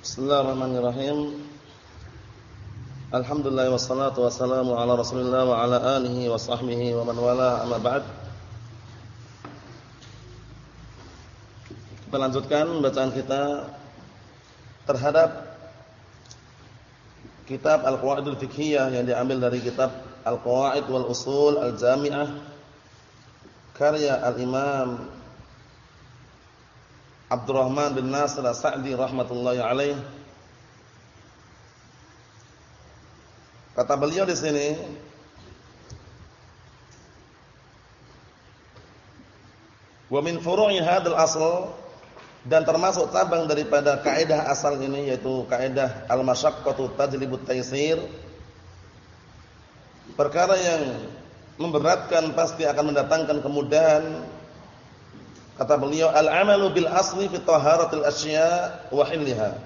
Bismillahirrahmanirrahim. Alhamdulillah wassalatu wassalamu ala Rasulillah wa ala alihi wa sahbihi wa man wala amma ba'd. Kita lanjutkan bacaan kita terhadap kitab Al-Qawaidul Fiqhiyah yang diambil dari kitab Al-Qawaid wal Usul Al-Jami'ah karya Al-Imam Abdurrahman bin Nasir As-Sa'di rahmatullahi alaih. Kata beliau di sini Wa min furu'i hadzal asl dan termasuk cabang daripada kaidah asal ini yaitu kaidah al-masyaqqatu tajlibut taysir. Perkara yang memberatkan pasti akan mendatangkan kemudahan Kata beliau al-amalu bil asli fi taharatil asya wa hilliha.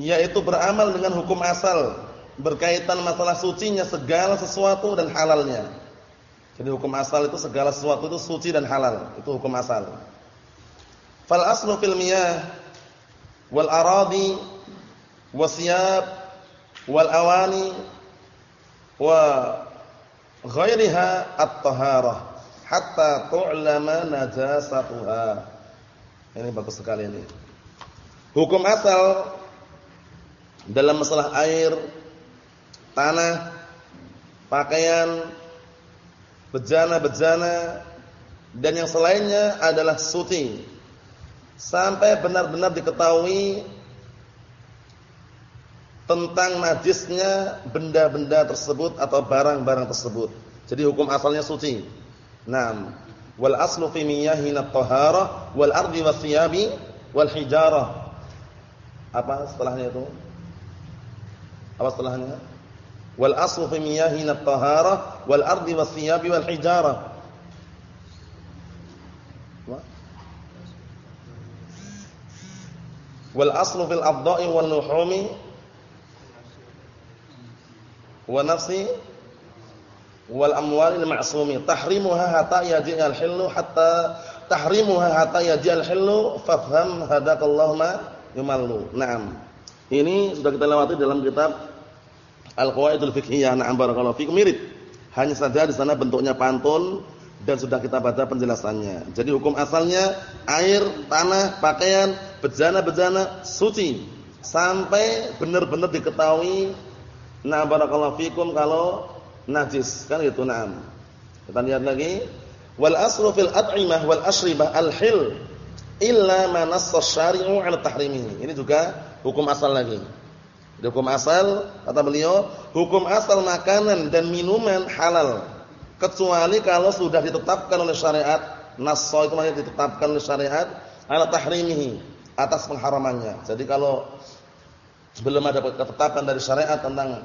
Yaitu beramal dengan hukum asal berkaitan masalah sucinya segala sesuatu dan halalnya. Jadi hukum asal itu segala sesuatu itu suci dan halal, itu hukum asal. Fal aslu fil miyah wal aradi wasiyab wal awani wa ghairiha at-taharah hatta tu'lama najasatuha. Ini bagus sekali ini. Hukum asal dalam masalah air, tanah, pakaian, bejana-bejana dan yang selainnya adalah suci. Sampai benar-benar diketahui tentang najisnya benda-benda tersebut atau barang-barang tersebut. Jadi hukum asalnya suci. Naam. Wal aslu fi miyahina at-taharah wal ardi was thiyabi wal hijarah. Apa setelahnya itu? Apa setelahnya? Wal aslu fi miyahina at-taharah wal ardi was thiyabi wal hijarah. Wal aslu fil afda'i wal luhumi wa nafsi wal amwalil ma'sumi tahrimuha hatta yaji'al hillu hatta tahrimuha hatta yaji'al hillu fafham hadakallahu ma yumallu. Naam. Ini sudah kita lewati dalam kitab Al-Qawaidul Fiqhiyah. Na'am barakallahu fikum mirip. Hanya saja di sana bentuknya pantun dan sudah kita baca penjelasannya. Jadi hukum asalnya air, tanah, pakaian, bejana-bejana suci sampai benar-benar diketahui nah barakallahu fikum kalau najis. Kan gitu na'am. Kita lihat lagi. Wal aslu fil at'imah wal ashribah al hil illa ma nassa syari'u 'ala tahrimihi ini juga hukum asal lagi. Hukum asal kata beliau hukum asal makanan dan minuman halal. Kecuali kalau sudah ditetapkan oleh syariat nassa itu maksudnya ditetapkan oleh syariat 'ala tahrimihi atas pengharamannya. Jadi kalau belum ada ketetapan dari syariat tentang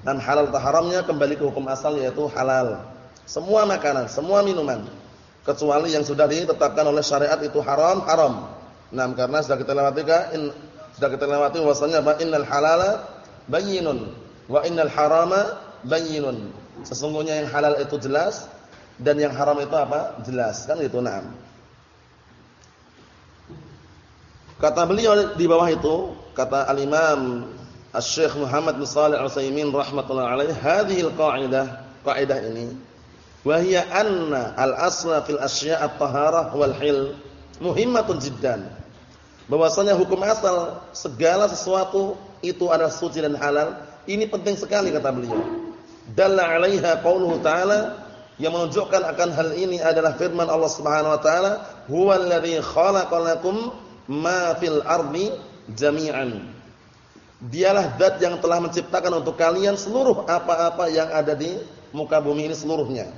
dan halal atau haramnya kembali ke hukum asal yaitu halal. Semua makanan, semua minuman kecuali yang sudah ditetapkan oleh syariat itu haram, haram. Nah, karena sudah kita lewati in, sudah kita lewati bahwasanya apa innal halala bayyinun wa innal harama bayyinun. Sesungguhnya yang halal itu jelas dan yang haram itu apa? Jelas. Kan itu na'am. Kata beliau di bawah itu, kata al-Imam Asy-Syaikh Muhammad bin Shalih Al-Utsaimin rahimatullah alaihi hadhil qa'idah qaidah ini wa hiya anna al-asla fil asya' at-taharah wal hil muhimmatun jiddan. Bahwasanya hukum asal segala sesuatu itu adalah suci dan halal. Ini penting sekali kata beliau. Dalla 'alaiha qauluhu ta'ala yang menunjukkan akan hal ini adalah firman Allah Subhanahu wa taala huwallazi khalaqalakum ma fil ardi jami'an Dialah zat yang telah menciptakan untuk kalian seluruh apa-apa yang ada di muka bumi ini seluruhnya.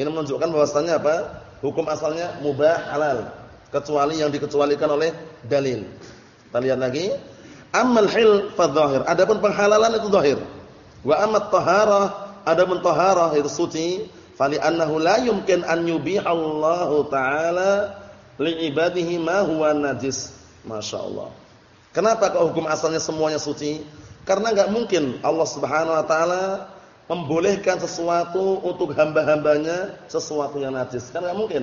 Ini menunjukkan bahwasannya apa? Hukum asalnya mubah halal, kecuali yang dikecualikan oleh dalil. Kita lihat lagi. Amal hil fa Adapun penghalalan itu zahir. Wa amat taharah, adapun taharah itu suci, fali annahu la yumkin an yubihallahu taala li ibadihi ma huwa najis. Masyaallah. Kenapa kok hukum asalnya semuanya suci? Karena enggak mungkin Allah Subhanahu wa taala membolehkan sesuatu untuk hamba-hambanya sesuatu yang najis. Kan enggak mungkin.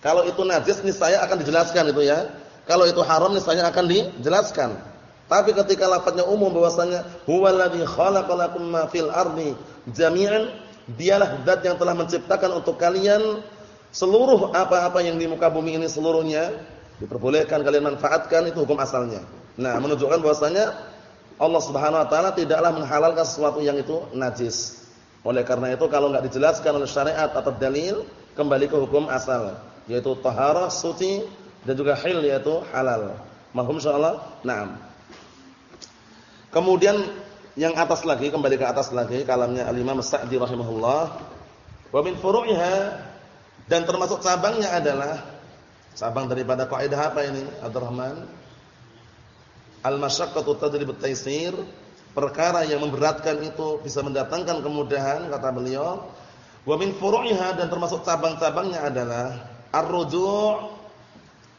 Kalau itu najis nih saya akan dijelaskan itu ya. Kalau itu haram nih saya akan dijelaskan. Tapi ketika lafadznya umum bahwasanya huwallazi khalaqalakum ma fil ardi jami'an, dialah zat yang telah menciptakan untuk kalian seluruh apa-apa yang di muka bumi ini seluruhnya diperbolehkan kalian manfaatkan itu hukum asalnya. Nah, menunjukkan bahwasanya Allah Subhanahu wa taala tidaklah menghalalkan sesuatu yang itu najis. Oleh karena itu kalau enggak dijelaskan oleh syariat atau dalil, kembali ke hukum asal, yaitu taharah, suci dan juga hil yaitu halal. Mahum insyaallah? Naam. Kemudian yang atas lagi, kembali ke atas lagi kalamnya Al-Imam Sa'di rahimahullah. Wa min furu'iha dan termasuk cabangnya adalah cabang daripada kaidah apa ini? Abdurrahman Al-masyaqqatu tadribu taysir perkara yang memberatkan itu bisa mendatangkan kemudahan kata beliau. Wa min furu'iha dan termasuk cabang-cabangnya adalah ar-ruju'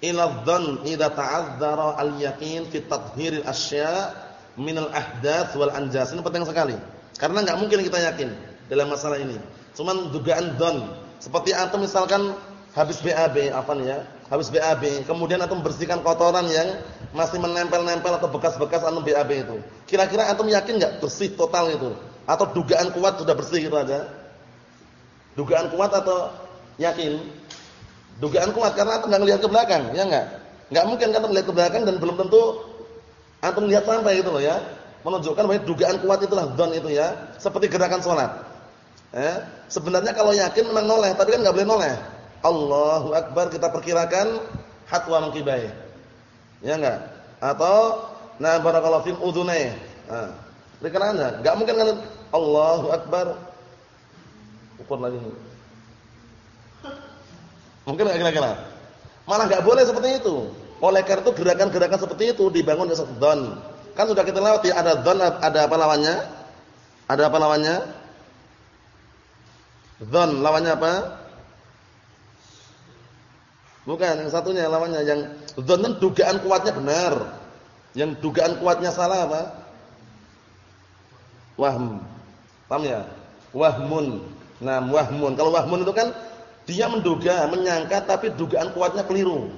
ila dhann idza ta'azzara al-yaqin fi tadhhir al-asya' min al-ahdath wal anjas. Ini penting sekali karena enggak mungkin kita yakin dalam masalah ini. Cuman dugaan dhann seperti antum misalkan habis BAB apa ya habis BAB kemudian antum bersihkan kotoran yang masih menempel-nempel atau bekas-bekas antum BAB itu. Kira-kira antum yakin enggak bersih total itu? Atau dugaan kuat sudah bersih gitu aja? Dugaan kuat atau yakin? Dugaan kuat karena antum enggak lihat ke belakang, ya enggak? Enggak mungkin kan antum lihat ke belakang dan belum tentu antum lihat sampai gitu loh ya. Menunjukkan bahwa dugaan kuat itulah don itu ya, seperti gerakan salat. Eh, sebenarnya kalau yakin memang noleh, tapi kan enggak boleh noleh. Allahu akbar kita perkirakan hatwa mengkibai. Ya enggak? Atau nah barakallahu fil udhunai. Nah, berikan enggak mungkin kan Allahu akbar. Ukur lagi. Mungkin enggak kira-kira? Malah enggak boleh seperti itu. Oleh karena itu gerakan-gerakan seperti itu dibangun dari dzan. Kan sudah kita lewati ada dzan ada apa lawannya? Ada apa lawannya? Dzan lawannya apa? Bukan, yang satunya lawannya yang dzan dugaan kuatnya benar. Yang dugaan kuatnya salah apa? Wahm. Paham ya? Wahmun. Nah, wahmun. Kalau wahmun itu kan dia menduga, menyangka tapi dugaan kuatnya keliru.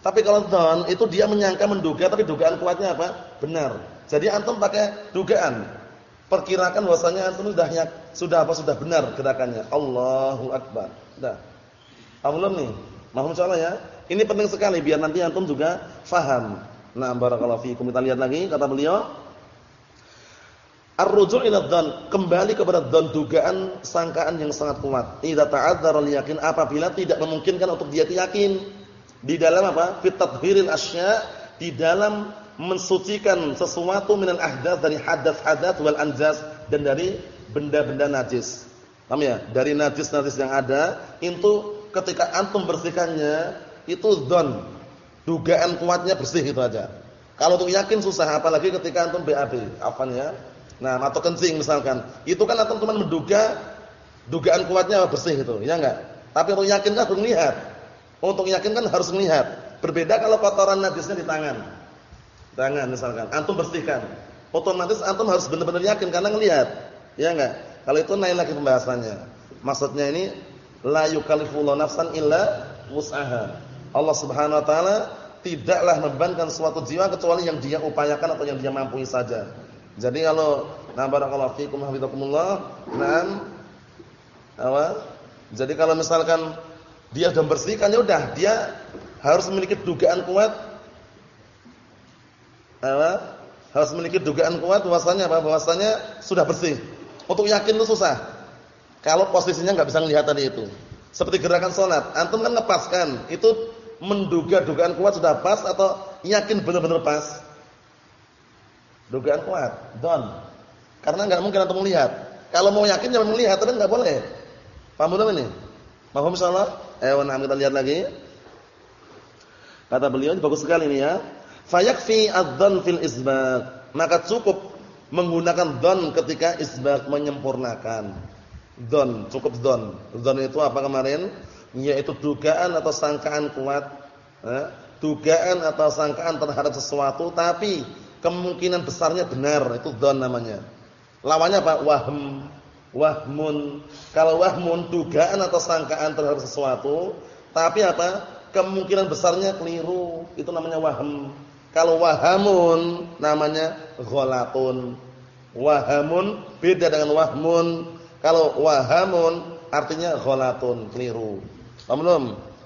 Tapi kalau dzan itu dia menyangka, menduga tapi dugaan kuatnya apa? Benar. Jadi antum pakai dugaan. Perkirakan bahwasanya antum sudah sudah apa sudah benar gerakannya. Allahu akbar. Sudah. Paham belum nih? Mohon insyaallah ya. Ini penting sekali biar nanti antum juga faham. Nah, barakallahu fiikum. Kita lihat lagi kata beliau. Ar-ruju' ila dzan, kembali kepada dzan dugaan sangkaan yang sangat kuat. Idza ta'adzara al-yaqin apabila tidak memungkinkan untuk dia yakin di dalam apa? Fit tadhhiril asya' di dalam mensucikan sesuatu minal ahdath dari hadas-hadas wal anjas dan dari benda-benda najis. Paham ya? Dari najis-najis yang ada itu ketika antum bersihkannya itu don dugaan kuatnya bersih itu aja. Kalau untuk yakin susah apalagi ketika antum BAB, ya? Nah, atau kencing misalkan. Itu kan antum cuma menduga dugaan kuatnya bersih itu, ya enggak? Tapi untuk yakin kan harus melihat. Untuk yakin kan harus melihat. Berbeda kalau kotoran najisnya di tangan. Tangan misalkan, antum bersihkan. Otomatis antum harus benar-benar yakin karena ngelihat. Ya enggak? Kalau itu lain lagi pembahasannya. Maksudnya ini la yukallifullahu nafsan illa wus'aha. Allah Subhanahu wa taala tidaklah membebankan suatu jiwa kecuali yang dia upayakan atau yang dia mampu saja. Jadi kalau na barakallahu fikum hafizakumullah, na'am apa? Jadi kalau misalkan dia sudah bersihkan ya udah, dia harus memiliki dugaan kuat apa? Harus memiliki dugaan kuat bahwasanya apa? Bahwasanya sudah bersih. Untuk yakin itu susah. Kalau posisinya nggak bisa melihat tadi itu. Seperti gerakan sholat, antum kan ngepaskan, itu menduga dugaan kuat sudah pas atau yakin benar-benar pas? Dugaan kuat, don. Karena nggak mungkin antum melihat. Kalau mau yakin jangan melihat, tapi nggak boleh. Paham belum ini? Paham insyaallah? Eh, nah kita lihat lagi. Kata beliau bagus sekali ini ya. Fayakfi adzan fil isbat. Maka cukup menggunakan don ketika isbat menyempurnakan. Don, cukup don. Don itu apa kemarin? Yaitu dugaan atau sangkaan kuat. Eh? Dugaan atau sangkaan terhadap sesuatu tapi kemungkinan besarnya benar. Itu don namanya. Lawannya apa? Wahm. Wahmun. Kalau wahmun dugaan atau sangkaan terhadap sesuatu tapi apa? Kemungkinan besarnya keliru. Itu namanya wahm. Kalau wahamun namanya ghalatun. Wahamun beda dengan wahmun. Kalau wahamun artinya ghalatun, keliru. Paham belum?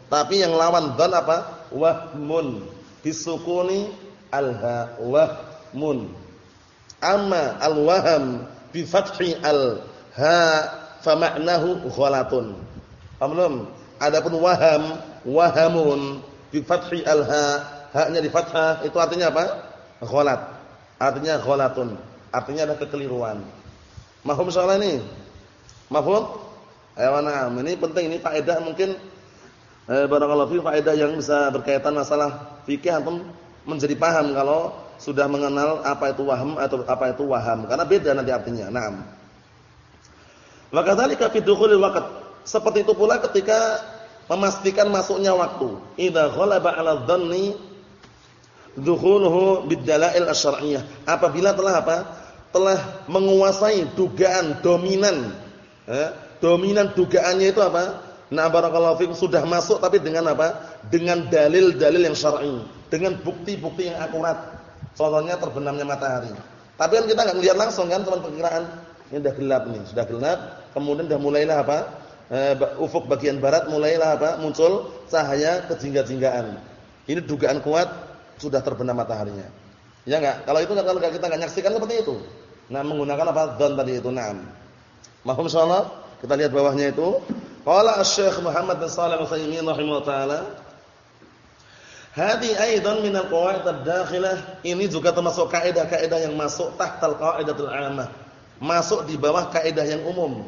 Tapi yang lawan dzan apa? Wahmun. Bisukuni alha wahmun. Amma al-waham bi fathi al-ha fa ma'nahu ghalatun. Paham belum? Adapun waham, wahamun bi fathi al-ha, haknya di fathah itu artinya apa? Ghalat. Artinya ghalatun. Artinya ada kekeliruan. Mahum soal ini? Mahum? Na'am. Ini penting ini faedah mungkin eh, barangkali fi faedah yang bisa berkaitan masalah fikih antum menjadi paham kalau sudah mengenal apa itu waham atau apa itu waham karena beda nanti artinya. Naam. Wa kadzalika fi dukhulil waqt. Seperti itu pula ketika memastikan masuknya waktu. Idza ghalaba 'ala dhanni dukhuluhu bid-dalail asy-syar'iyyah. Apabila telah apa? Telah menguasai dugaan dominan. Eh, dominan dugaannya itu apa? Nah barakallahu fikum sudah masuk tapi dengan apa? Dengan dalil-dalil yang syar'i, dengan bukti-bukti yang akurat. Contohnya terbenamnya matahari. Tapi kan kita enggak melihat langsung kan teman perkiraan. Ini sudah gelap nih, sudah gelap, kemudian sudah mulailah apa? E, ufuk bagian barat mulailah apa? Muncul cahaya kejingga-jinggaan. Ini dugaan kuat sudah terbenam mataharinya. Ya enggak? Kalau itu kalau kita enggak nyaksikan seperti itu. Nah, menggunakan apa? Dzan tadi itu. Naam. Mahum insyaallah. Kita lihat bawahnya itu. Qala Asy-Syaikh Muhammad bin Shalih Al-Utsaimin rahimahullah taala Hadi aidan min al-qawaid ad-dakhilah. Ini juga termasuk kaidah-kaidah yang masuk tahtal qaidatul 'ammah. Masuk di bawah kaidah yang umum.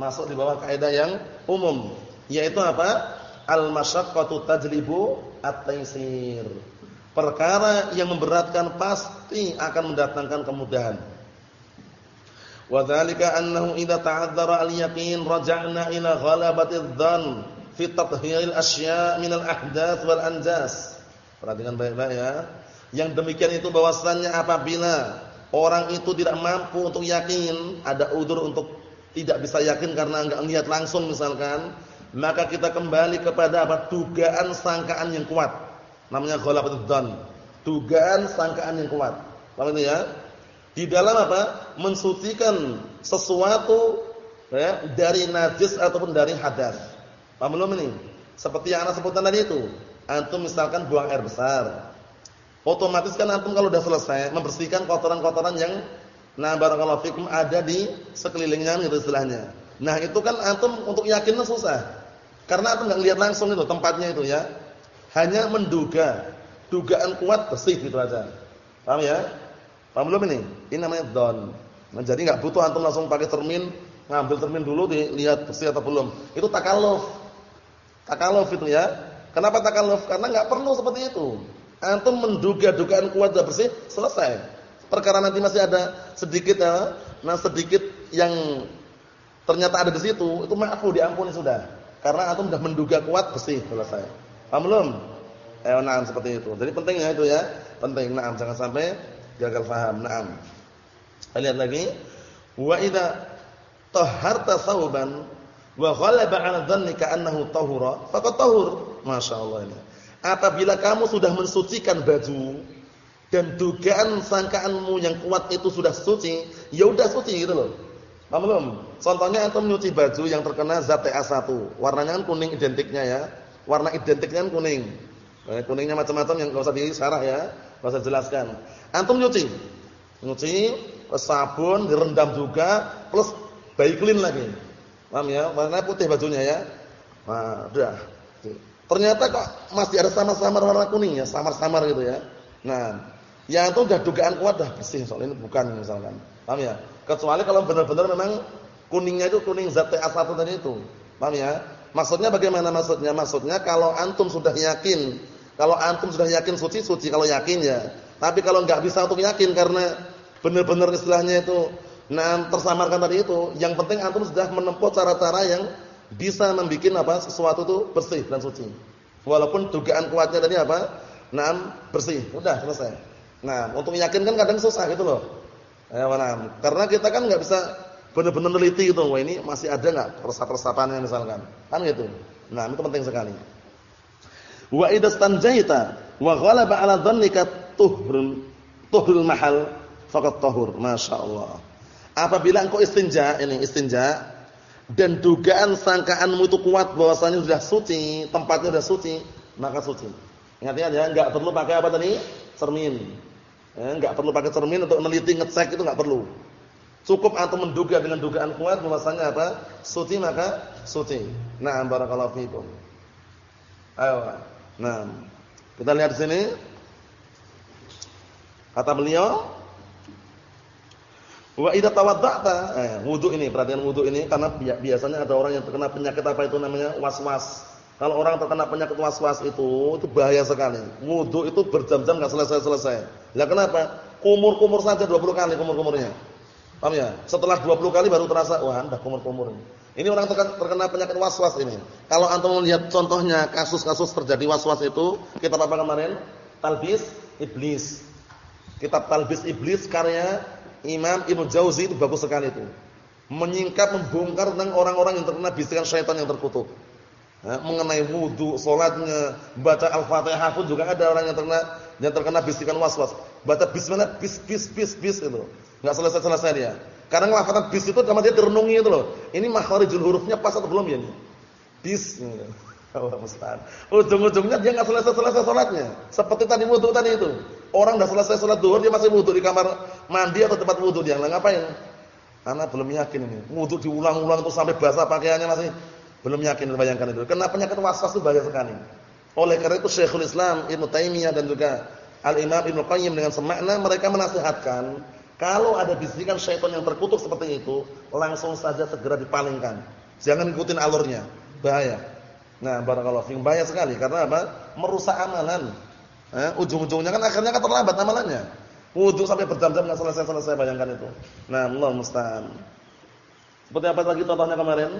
Masuk di bawah kaidah yang umum, yaitu apa? Al-masyaqqatu tajlibu at-taysir perkara yang memberatkan pasti akan mendatangkan kemudahan. Wa dzalika annahu idza ta'adzara al-yaqin raja'na ila ghalabati adh-dhann fi tathhiril asya' min al-ahdath wal anjas. Perhatikan baik-baik ya. Yang demikian itu bahwasannya apabila orang itu tidak mampu untuk yakin, ada udur untuk tidak bisa yakin karena enggak lihat langsung misalkan, maka kita kembali kepada apa? dugaan sangkaan yang kuat namanya ghalabatud dzan. Dugaan sangkaan yang kuat. Paham ya? Di dalam apa? Mensucikan sesuatu ya, dari najis ataupun dari hadas. Paham belum ini? Seperti yang ana sebutkan tadi itu. Antum misalkan buang air besar. Otomatis kan antum kalau sudah selesai membersihkan kotoran-kotoran yang nah barakallahu fikum ada di sekelilingnya gitu istilahnya. Nah, itu kan antum untuk yakinnya susah. Karena antum enggak lihat langsung itu tempatnya itu ya hanya menduga, dugaan kuat bersih gitu aja. Paham ya? Paham belum ini? Ini namanya don. Nah, jadi nggak butuh antum langsung pakai cermin, ngambil cermin dulu dilihat bersih atau belum. Itu takaluf. Takaluf itu ya. Kenapa takaluf? Karena nggak perlu seperti itu. Antum menduga dugaan kuat dan bersih, selesai. Perkara nanti masih ada sedikit ya, nah sedikit yang ternyata ada di situ, itu maafu diampuni sudah. Karena antum sudah menduga kuat bersih, selesai. Paham belum? Eh, na'am seperti itu. Jadi penting ya itu ya. Penting. Na'am jangan sampai gagal paham. Na'am. Lihat lagi. Wa idza tahharta thawban wa ghalaba 'ala dhannika annahu tahura, faqad tahur. Masyaallah ini. Apabila kamu sudah mensucikan baju dan dugaan sangkaanmu yang kuat itu sudah suci, ya udah suci gitu loh. Paham belum? Contohnya antum nyuci baju yang terkena zat TA1, warnanya kan kuning identiknya ya warna identiknya kan kuning. Eh, kuningnya macam-macam yang enggak usah disarah ya, usah jelaskan. Antum nyuci. Nyuci, sabun, direndam juga plus clean lagi. Paham ya? Warna putih bajunya ya. Nah, udah. Ternyata kok masih ada samar-samar warna kuning ya, samar-samar gitu ya. Nah, yang itu udah dugaan kuat dah bersih soal ini bukan misalkan. Paham ya? Kecuali kalau benar-benar memang kuningnya itu kuning zat TA1 tadi itu. Paham ya? Maksudnya bagaimana maksudnya? Maksudnya kalau antum sudah yakin, kalau antum sudah yakin suci suci kalau yakin ya. Tapi kalau nggak bisa untuk yakin karena benar-benar istilahnya itu nah tersamarkan tadi itu, yang penting antum sudah menempuh cara-cara yang bisa membuat apa sesuatu itu bersih dan suci. Walaupun dugaan kuatnya tadi apa? Nah, bersih. Udah selesai. Nah, untuk yakin kan kadang susah gitu loh. Ya, nah, karena kita kan nggak bisa benar-benar neliti gitu. Wah, ini masih ada enggak resap-resapannya misalkan. Kan gitu. Nah, itu penting sekali. Wa idza stanjaita wa ghalaba 'ala dhannika tuhrun tuhrul mahal faqat tahur. Masyaallah. Apabila engkau istinja, ini istinja dan dugaan sangkaanmu itu kuat bahwasanya sudah suci, tempatnya sudah suci, maka suci. Ingat-ingat ya, enggak perlu pakai apa tadi? Cermin. Ya, enggak perlu pakai cermin untuk meneliti ngecek itu enggak perlu. Cukup atau menduga dengan dugaan kuat bahwasanya apa? Suci maka suci. Nah, barakallahu fikum. Ayo. Nah, kita lihat di sini. Kata beliau, Wa idza tawadda'ta, eh, wudu ini, perhatian wudu ini karena biasanya ada orang yang terkena penyakit apa itu namanya was-was. Kalau orang terkena penyakit was-was itu, itu bahaya sekali. Wudu itu berjam-jam enggak selesai-selesai. Lah kenapa? Kumur-kumur saja 20 kali kumur-kumurnya. Paham ya? Setelah 20 kali baru terasa, wah, dah kumur-kumur ini. Ini orang terkena penyakit was-was ini. Kalau antum melihat contohnya kasus-kasus terjadi was-was itu, kita apa kemarin? Talbis Iblis. Kitab Talbis Iblis karya Imam Ibnu Jauzi itu bagus sekali itu. Menyingkap membongkar tentang orang-orang yang terkena bisikan syaitan yang terkutuk. Nah, mengenai wudu, salatnya, baca Al-Fatihah pun juga ada orang yang terkena yang terkena bisikan was-was. Baca bismillah bis bis bis bis itu. Enggak selesai-selesai dia. Karena lafazan bis itu sama dia direnungi itu loh. Ini makharijul hurufnya pas atau belum ya ini? Bis. Allah musta'an. Ujung-ujungnya dia enggak selesai-selesai salatnya. Seperti tadi wudu tadi itu. Orang sudah selesai salat zuhur dia masih wudu di kamar mandi atau tempat wudu dia. Lah ngapain? Karena belum yakin ini. Wudu diulang-ulang terus sampai basah pakaiannya masih belum yakin bayangkan itu. Karena penyakit waswas itu bahaya sekali. Oleh karena itu Syekhul Islam Ibnu Taimiyah dan juga Al-Imam Ibnu Qayyim dengan semakna mereka menasihatkan kalau ada bisikan syaitan yang terkutuk seperti itu, langsung saja segera dipalingkan. Jangan ikutin alurnya. Bahaya. Nah, barakallahu fiikum bahaya sekali karena apa? Merusak amalan. Eh, ujung-ujungnya kan akhirnya kan terlambat amalannya. Wudu sampai berjam-jam enggak selesai-selesai bayangkan itu. Nah, Allah musta'an. Seperti apa lagi contohnya kemarin?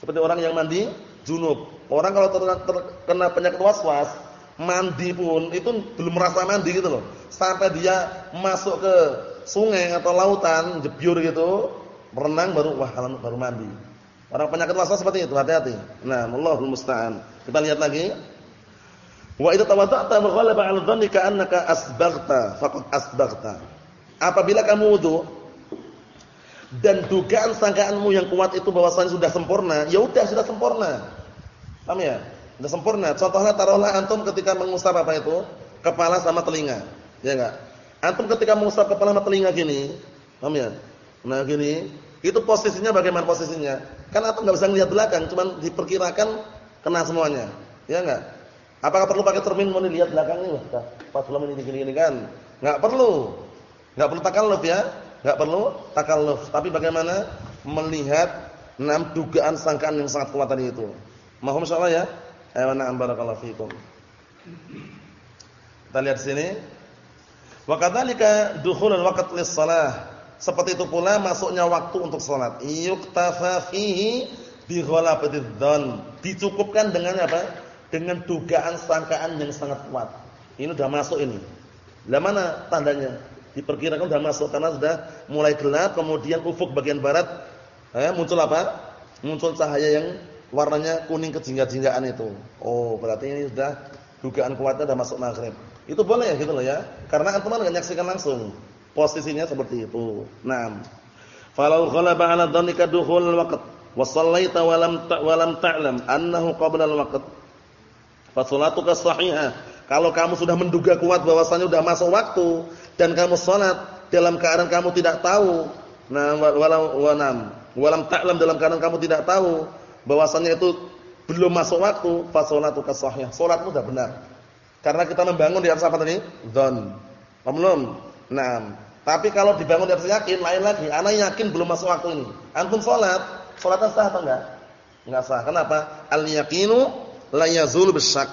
Seperti orang yang mandi junub. Orang kalau terkena penyakit waswas, mandi pun itu belum merasa mandi gitu loh. Sampai dia masuk ke sungai atau lautan, jebyur gitu, berenang baru wah baru mandi. Orang penyakit waswas seperti itu, hati-hati. Nah, Allahul musta'an. Kita lihat lagi. Wa idza tawadda'ta wa ghalaba 'ala dhannika annaka asbaghta faqad asbaghta. Apabila kamu wudu dan dugaan sangkaanmu yang kuat itu bahwasanya sudah sempurna, ya udah sudah sempurna. Paham ya? Sudah sempurna. Contohnya taruhlah antum ketika mengusap apa itu? Kepala sama telinga. Ya enggak? Antum ketika mengusap kepala sama telinga gini, paham ya? Nah gini, itu posisinya bagaimana posisinya? Kan antum enggak bisa lihat belakang, cuman diperkirakan kena semuanya. Ya enggak? Apakah perlu pakai cermin mau lihat belakangnya? Wah, pas belum ini gini-gini kan? Enggak perlu. Enggak perlu takalluf ya. Enggak perlu takalluf. Tapi bagaimana melihat enam dugaan sangkaan yang sangat kuat tadi itu. Mohon insyaallah ya. Ayo na'am barakallahu fikum. Kita lihat sini. Wa kadzalika dukhulul waqt lis-shalah. Seperti itu pula masuknya waktu untuk salat. Yuktafa fihi bi ghalabatidzan. dzan. Dicukupkan dengan apa? dengan dugaan sangkaan yang sangat kuat. Ini sudah masuk ini. Lah mana tandanya? Diperkirakan sudah masuk karena sudah mulai gelap, kemudian ufuk bagian barat eh, muncul apa? Muncul cahaya yang warnanya kuning kejingga-jinggaan itu. Oh, berarti ini sudah dugaan kuatnya sudah masuk maghrib. Itu boleh ya gitu loh ya. Karena antum kan enggak nyaksikan langsung. Posisinya seperti itu. Naam. Falau ghalaba 'ala dhannika dukhul waqt wa shallaita wa lam wa lam ta'lam annahu qabla al-waqt Fasolatuka sahihah. Kalau kamu sudah menduga kuat bahwasanya sudah masuk waktu dan kamu salat dalam keadaan kamu tidak tahu, nah walau wanam, walam ta'lam dalam keadaan kamu tidak tahu bahwasanya itu belum masuk waktu, fasolatuka sahihah. Salatmu sudah benar. Karena kita membangun di atas apa tadi? Dzan. Belum. Nah, tapi kalau dibangun di atas yakin lain lagi. Ana yakin belum masuk waktu ini. Antum salat, salatnya sah atau enggak? Enggak sah. Kenapa? Al yaqinu la yazul bisyak.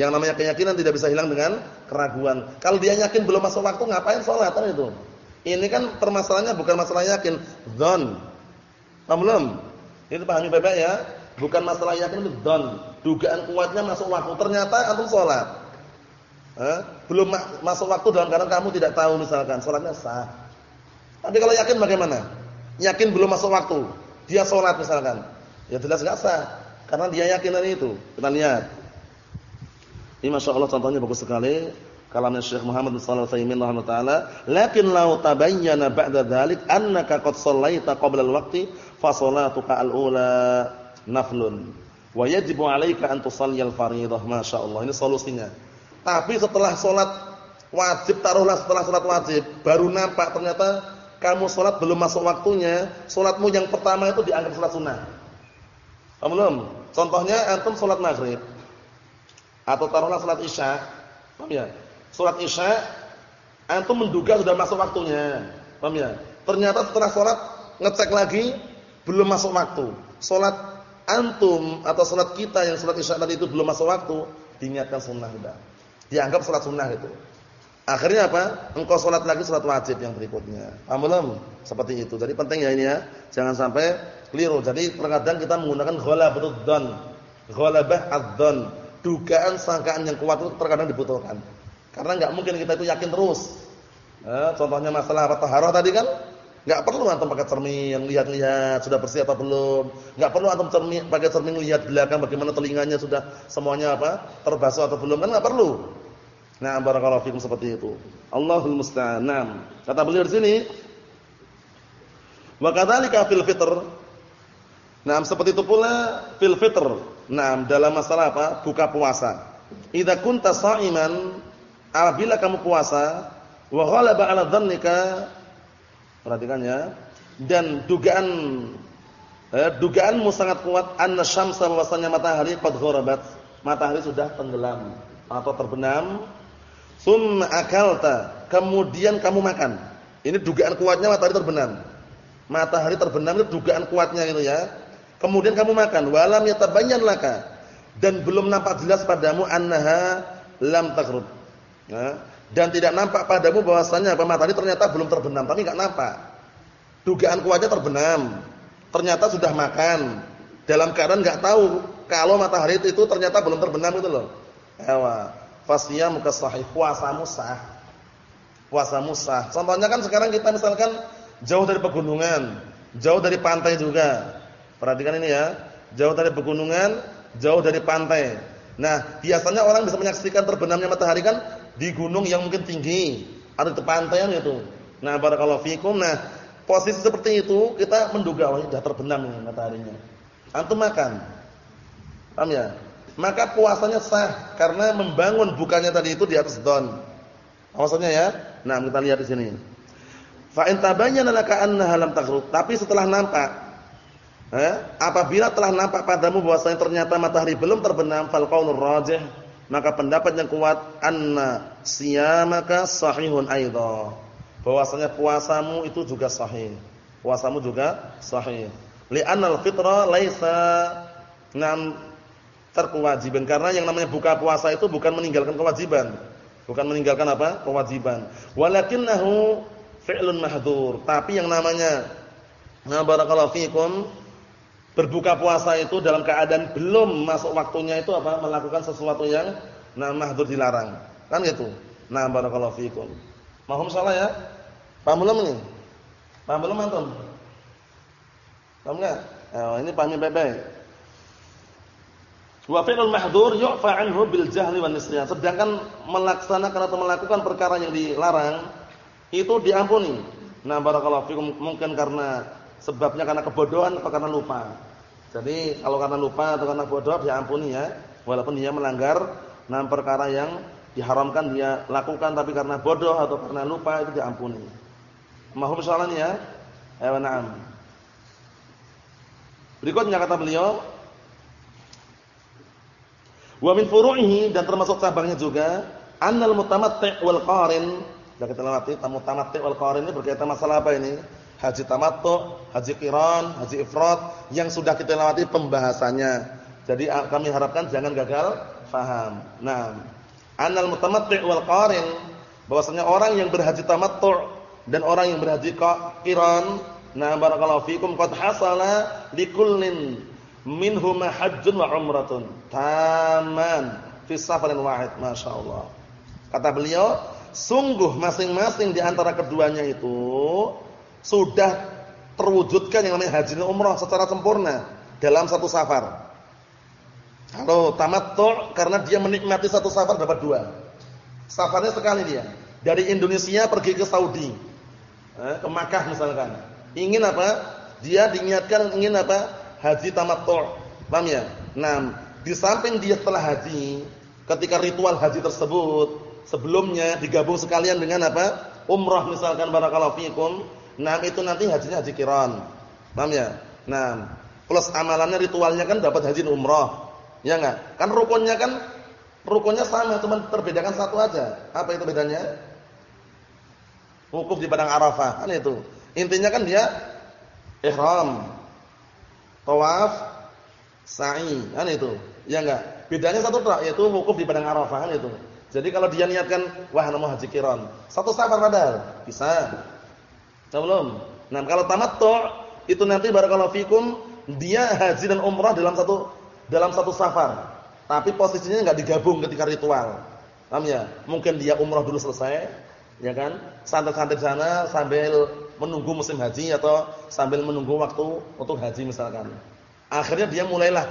Yang namanya keyakinan tidak bisa hilang dengan keraguan. Kalau dia yakin belum masuk waktu, ngapain sholat kan itu? Ini kan permasalahannya bukan masalah yakin. Paham belum? Ini pahami Bapak ya. Bukan masalah yakin itu dzan. Dugaan kuatnya masuk waktu, ternyata antum sholat. Eh? Belum ma masuk waktu dalam keadaan kamu tidak tahu misalkan, sholatnya sah. Tapi kalau yakin bagaimana? Yakin belum masuk waktu, dia sholat misalkan, ya jelas enggak sah. Karena dia yakin dari itu. Kita lihat. Ini Masya Allah contohnya bagus sekali. Kalamnya Syekh Muhammad bin Shalih Al-Utsaimin rahimahullah taala, "Lakin law tabayyana ba'da dzalik annaka qad shallaita qabla al-waqti fa salatuka al-ula naflun wa yajibu 'alaika an tusalli al-fardhah." Masyaallah, ini solusinya. Tapi setelah salat wajib taruhlah setelah salat wajib baru nampak ternyata kamu salat belum masuk waktunya, salatmu yang pertama itu dianggap salat sunnah. Paham belum? Contohnya antum salat maghrib atau taruhlah salat isya. Paham ya? Salat isya antum menduga sudah masuk waktunya. Paham ya? Ternyata setelah salat ngecek lagi belum masuk waktu. Salat antum atau salat kita yang salat isya tadi itu belum masuk waktu, diingatkan sunnah sudah. Dianggap salat sunnah itu. Akhirnya apa? Engkau salat lagi salat wajib yang berikutnya. Paham belum? Seperti itu. Jadi penting ya ini ya. Jangan sampai keliru. Jadi terkadang kita menggunakan ghalabatud dzan. Ghalabah. Dugaan sangkaan yang kuat itu terkadang dibutuhkan. Karena enggak mungkin kita itu yakin terus. Nah, contohnya masalah taharah tadi kan enggak perlu antum pakai cermin lihat-lihat sudah bersih atau belum. Enggak perlu antum cermin pakai cermin lihat belakang bagaimana telinganya sudah semuanya apa terbasuh atau belum kan enggak perlu. Nah, barakallahu fikum seperti itu. Allahul musta'an. Kata beliau di sini, wa kadzalika fil fitr. Nah, seperti itu pula fil fitr. Nah, dalam masalah apa? Buka puasa. Idza kunta sha'iman apabila kamu puasa wa ghalaba 'ala dhannika perhatikan ya dan dugaan eh, dugaanmu sangat kuat anna syamsa bahwasanya matahari qad gharabat. Matahari sudah tenggelam atau terbenam. Summa akalta kemudian kamu makan. Ini dugaan kuatnya matahari terbenam. Matahari terbenam itu dugaan kuatnya gitu ya. Kemudian kamu makan walam yatabayyan laka. Dan belum nampak jelas padamu annaha lam taghrib dan tidak nampak padamu bahwasanya apa matahari ternyata belum terbenam, tapi enggak nampak. Dugaan kuatnya terbenam. Ternyata sudah makan. Dalam keadaan enggak tahu kalau matahari itu, ternyata belum terbenam itu loh. Ewa, fasiyam sahih, puasamu sah. Puasamu sah. Contohnya kan sekarang kita misalkan jauh dari pegunungan, jauh dari pantai juga. Perhatikan ini ya, jauh dari pegunungan, jauh dari pantai. Nah, biasanya orang bisa menyaksikan terbenamnya matahari kan di gunung yang mungkin tinggi atau di pantai itu. Nah, barakallahu fikum. Nah, posisi seperti itu kita menduga oh sudah terbenam ini mataharinya. Antum makan. Paham ya? Maka puasanya sah karena membangun bukannya tadi itu di atas don. Maksudnya ya? Nah, kita lihat di sini. Fa in tabayyana laka annaha lam taghrub, tapi setelah nampak eh, apabila telah nampak padamu bahwasanya ternyata matahari belum terbenam fal qaulur rajih maka pendapat yang kuat anna siyamaka sahihun aidha. Bahwasanya puasamu itu juga sahih. Puasamu juga sahih. Li'anna al-fitra laisa nam terkewajiban karena yang namanya buka puasa itu bukan meninggalkan kewajiban. Bukan meninggalkan apa? kewajiban. Walakinnahu fi'lun mahdhur. Tapi yang namanya na barakallahu fikum berbuka puasa itu dalam keadaan belum masuk waktunya itu apa? Melakukan sesuatu yang nah mahdzur dilarang. Kan gitu. Nah, barakallahu fikum. Mahum salah ya? Paham belum ini? Paham belum antum? Paham enggak? Eh, ini pahami baik-baik. Wa fi'lul mahdhur yu'fa 'anhu bil jahli wan nisyan. Sedangkan melaksanakan atau melakukan perkara yang dilarang itu diampuni. Nah, barakallahu fikum mungkin karena sebabnya karena kebodohan atau karena lupa. Jadi kalau karena lupa atau karena bodoh diampuni ya, walaupun dia melanggar enam perkara yang diharamkan dia lakukan tapi karena bodoh atau karena lupa itu diampuni. Mahum soalan ya? Ya na'am. Berikutnya kata beliau Wa min furu'ihi dan termasuk cabangnya juga annal mutamatti' wal qarin. Sudah kita lewati mutamatti' wal qarin ini berkaitan masalah apa ini? Haji tamattu, haji qiran, haji ifrat yang sudah kita lewati pembahasannya. Jadi kami harapkan jangan gagal faham. Nah, anal mutamatti' wal qarin bahwasanya orang yang berhaji tamattu' dan orang yang berhaji qiran, nah barakallahu fikum qad hasala likullin minhuma hajjun wa umratun taman fi safarin wahid masyaallah. Kata beliau, sungguh masing-masing di antara keduanya itu sudah terwujudkan yang namanya haji dan umrah secara sempurna dalam satu safar. Kalau tamattu karena dia menikmati satu safar dapat dua. Safarnya sekali dia. Dari Indonesia pergi ke Saudi. Eh, ke Makkah misalkan. Ingin apa? Dia diniatkan ingin apa? Haji tamattu'. Paham ya? Nah, di samping dia setelah haji, ketika ritual haji tersebut sebelumnya digabung sekalian dengan apa? Umrah misalkan barakallahu fikum. Nah, itu nanti hajinya haji kiran. Paham ya? Nah, plus amalannya ritualnya kan dapat haji umrah. Ya enggak? Kan rukunnya kan rukunnya sama, cuma terbedakan satu aja. Apa itu bedanya? Wukuf di padang Arafah, kan itu. Intinya kan dia ihram, tawaf, sa'i, kan itu. Ya enggak? Bedanya satu tok yaitu wukuf di padang Arafah, kan itu. Jadi kalau dia niatkan wah mau haji kiron, satu safar padahal bisa. Belum. Nah, kalau tamattu itu nanti barakallahu fikum dia haji dan umrah dalam satu dalam satu safar. Tapi posisinya enggak digabung ketika ritual. Paham ya? Mungkin dia umrah dulu selesai, ya kan? Santai-santai di sana sambil menunggu musim haji atau sambil menunggu waktu untuk haji misalkan. Akhirnya dia mulailah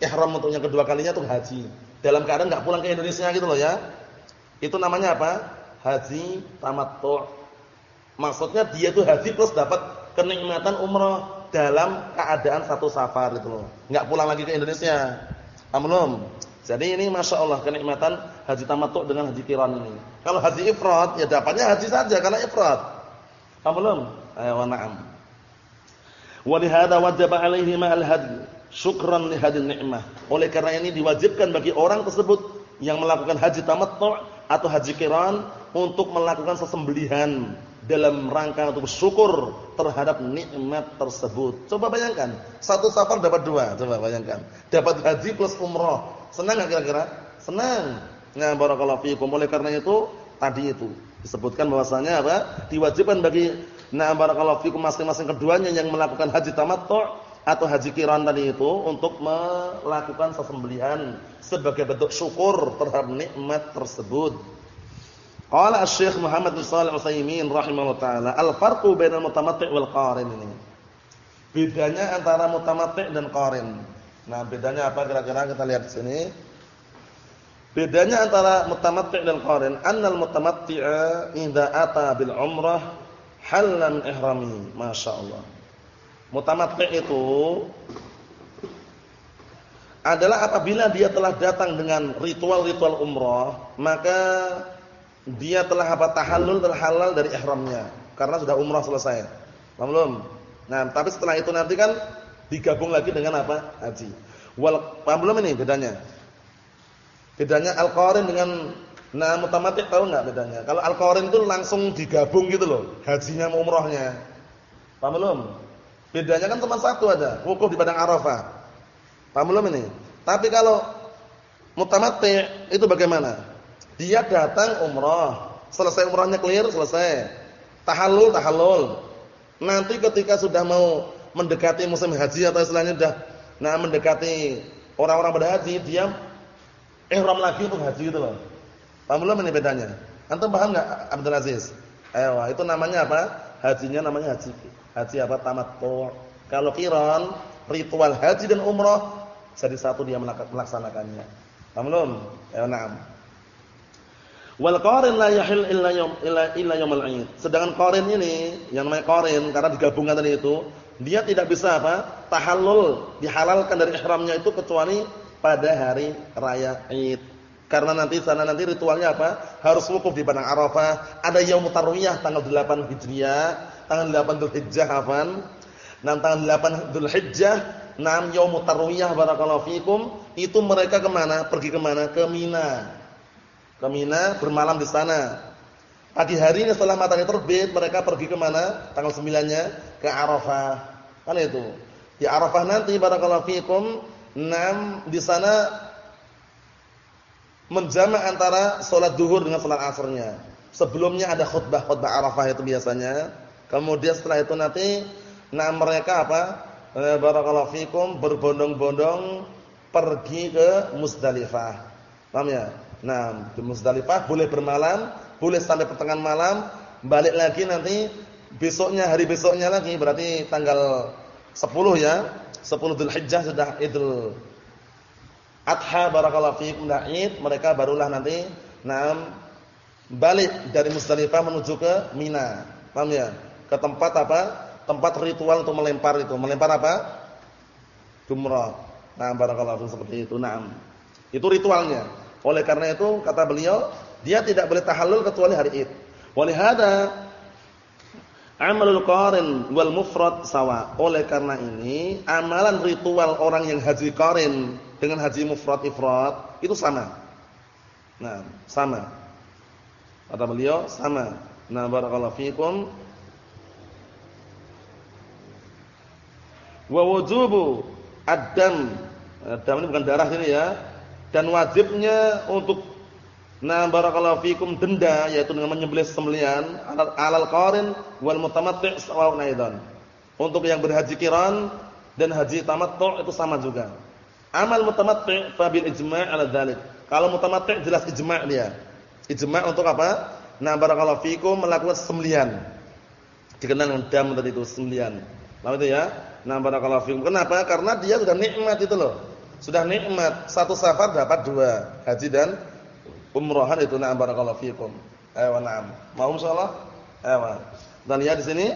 ihram untuk yang kedua kalinya untuk haji. Dalam keadaan enggak pulang ke Indonesia gitu loh ya. Itu namanya apa? Haji tamattu. Maksudnya dia itu haji plus dapat kenikmatan umrah dalam keadaan satu safar itu loh. Enggak pulang lagi ke Indonesia. Paham Jadi ini Masya Allah kenikmatan haji tamattu dengan haji kiran ini. Kalau haji ifrat ya dapatnya haji saja karena ifrat. Paham belum? Ayo na'am. Wa lihada wajaba alaihi ma'al hadi syukran li hadhihi ni'mah. Oleh karena ini diwajibkan bagi orang tersebut yang melakukan haji tamattu atau haji kiran untuk melakukan sesembelihan dalam rangka untuk bersyukur terhadap nikmat tersebut. Coba bayangkan, satu safar dapat dua. Coba bayangkan, dapat haji plus umroh. Senang nggak kira-kira? Senang. Nah, barakallahu fiikum. Oleh karena itu, tadi itu disebutkan bahwasanya apa? Diwajibkan bagi nah barakallahu fiikum masing-masing keduanya yang melakukan haji tamattu atau haji kiran tadi itu untuk melakukan sesembelihan sebagai bentuk syukur terhadap nikmat tersebut. Qala Asy-Syaikh Muhammad bin Shalih Al-Utsaimin rahimahullah taala, al-farqu bainal mutamatti' wal qarin ini. Bedanya antara mutamatti' dan qarin. Nah, bedanya apa kira-kira kita lihat di sini. Bedanya antara mutamatti' dan qarin, annal mutamatti'a idza ata bil umrah halan ihrami, masyaallah. Mutamatti' itu adalah apabila dia telah datang dengan ritual-ritual umrah, maka dia telah apa tahallul terhalal dari ihramnya karena sudah umrah selesai. Paham belum? Nah, tapi setelah itu nanti kan digabung lagi dengan apa? Haji. Wal paham belum ini bedanya? Bedanya al-qarin dengan nah mutamatik tahu enggak bedanya? Kalau al-qarin itu langsung digabung gitu loh, hajinya sama umrahnya. Paham belum? Bedanya kan cuma satu ada, wukuf di padang Arafah. Paham belum ini? Tapi kalau mutamatik itu bagaimana? Dia datang umrah, selesai umrahnya clear, selesai. Tahallul, tahallul. Nanti ketika sudah mau mendekati musim haji atau istilahnya sudah nah mendekati orang-orang berhaji, dia ihram lagi untuk haji itu loh. Paham belum ini bedanya? Antum paham enggak Abdul Aziz? Ayo, itu namanya apa? Hajinya namanya haji. Haji apa? Tamattu. Kalau kiran, ritual haji dan umrah jadi satu dia melaksanakannya. Paham belum? Ayo, na'am. Wal qarin la yahil illa yawm illa yaumul Aid. Sedangkan qarin ini yang namanya qarin karena digabungkan tadi itu, dia tidak bisa apa? tahallul, dihalalkan dari ihramnya itu kecuali pada hari raya Id. Karena nanti sana nanti ritualnya apa? Harus wukuf di padang Arafah, ada yaum tarwiyah tanggal 8 Hijriah, tanggal 8 Dzulhijjah hafan. Nah, tanggal 8 Dzulhijjah, enam yaum tarwiyah barakallahu fikum, itu mereka ke mana? Pergi ke mana? Ke Mina ke Mina, bermalam di sana. Pagi harinya setelah matahari terbit, mereka pergi ke mana? Tanggal 9-nya ke Arafah. Kan itu. Di Arafah nanti barakallahu fikum, enam di sana menjamak antara salat duhur dengan salat asarnya. Sebelumnya ada khutbah-khutbah Arafah itu biasanya. Kemudian setelah itu nanti nah mereka apa? Eh, barakallahu fikum berbondong-bondong pergi ke Musdalifah. Paham ya? Nah, di Muzdalifah boleh bermalam, boleh sampai pertengahan malam, balik lagi nanti besoknya hari besoknya lagi berarti tanggal 10 ya. 10 Dzulhijjah sudah Idul Adha barakallahu fiikum Id, mereka barulah nanti enam balik dari Musdalifah menuju ke Mina. Paham ya? Ke tempat apa? Tempat ritual untuk melempar itu. Melempar apa? Jumrah. Nah, barakallahu seperti itu. Naam. Itu ritualnya. Oleh karena itu kata beliau, dia tidak boleh tahallul kecuali hari Id. Walihada amalul qarin wal mufrad sawa. Oleh karena ini, amalan ritual orang yang haji qarin dengan haji mufrad ifrad itu sama. Nah, sama. Kata beliau sama. Nah, barakallahu fikum. Wa wujubu ad-dam. Dam ini bukan darah ini ya dan wajibnya untuk nah barakallahu fikum denda yaitu dengan menyembelih sembelihan alal qarin wal mutamatti' sawa'un aidan. Untuk yang berhaji kiran dan haji tamattu' itu sama juga. Amal mutamatti' fa bil ijma' ala dzalik. Kalau mutamatti' jelas ijma' dia. Ijma' untuk apa? Nah barakallahu fikum melakukan sembelihan. Dikenal dengan dam tadi itu sembelihan. Lalu itu ya. Nah barakallahu fikum. Kenapa? Karena dia sudah nikmat itu loh sudah nikmat, satu safar dapat dua, haji dan umrohan itu na'am barakallahu fikum. Ayo na'am. Mau insyaallah? Ayo. Dan lihat di sini.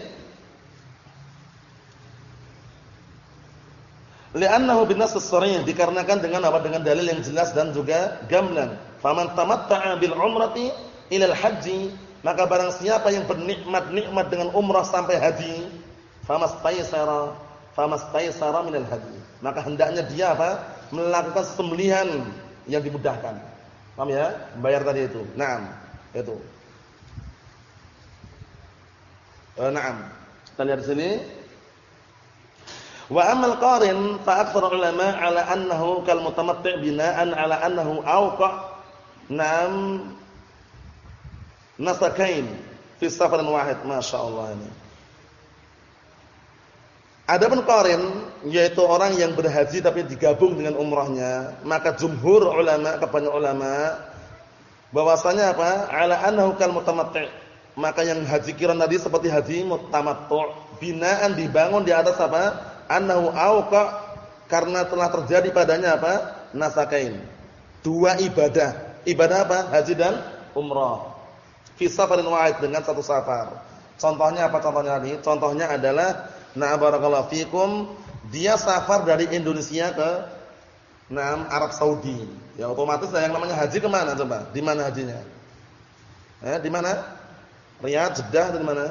Li'annahu bin nass dikarenakan dengan apa? Dengan dalil yang jelas dan juga gamblang. Faman tamatta'a bil umrati ila al-haji, maka barang siapa yang bernikmat-nikmat dengan umrah sampai haji, famastaysara famastaysara minal haji. Maka hendaknya dia apa? Melakukan sembelihan yang dimudahkan. Paham ya? Bayar tadi itu. Naam. Itu. Eh, naam. Kita lihat di sini. Wa amal qarin fa aktsar ulama ala annahu kal mutamatti' bina'an ala annahu awqa' nam nasakain fi safarin wahid. Masyaallah ini. Adapun qarin yaitu orang yang berhaji tapi digabung dengan umrahnya, maka jumhur ulama, kebanyakan ulama bahwasanya apa? Ala annahu kal mutamatti'. Maka yang haji kiran tadi seperti haji mutamattu' binaan dibangun di atas apa? Annahu auqa karena telah terjadi padanya apa? Nasakain. Dua ibadah. Ibadah apa? Haji dan umrah. Fi safarin wahid dengan satu safar. Contohnya apa contohnya tadi? Contohnya adalah Nah barakallahu fikum, dia safar dari Indonesia ke Nah, Arab Saudi. Ya otomatis yang namanya haji ke mana coba? Di mana hajinya? Eh, di mana? Riyadh, Jeddah di mana?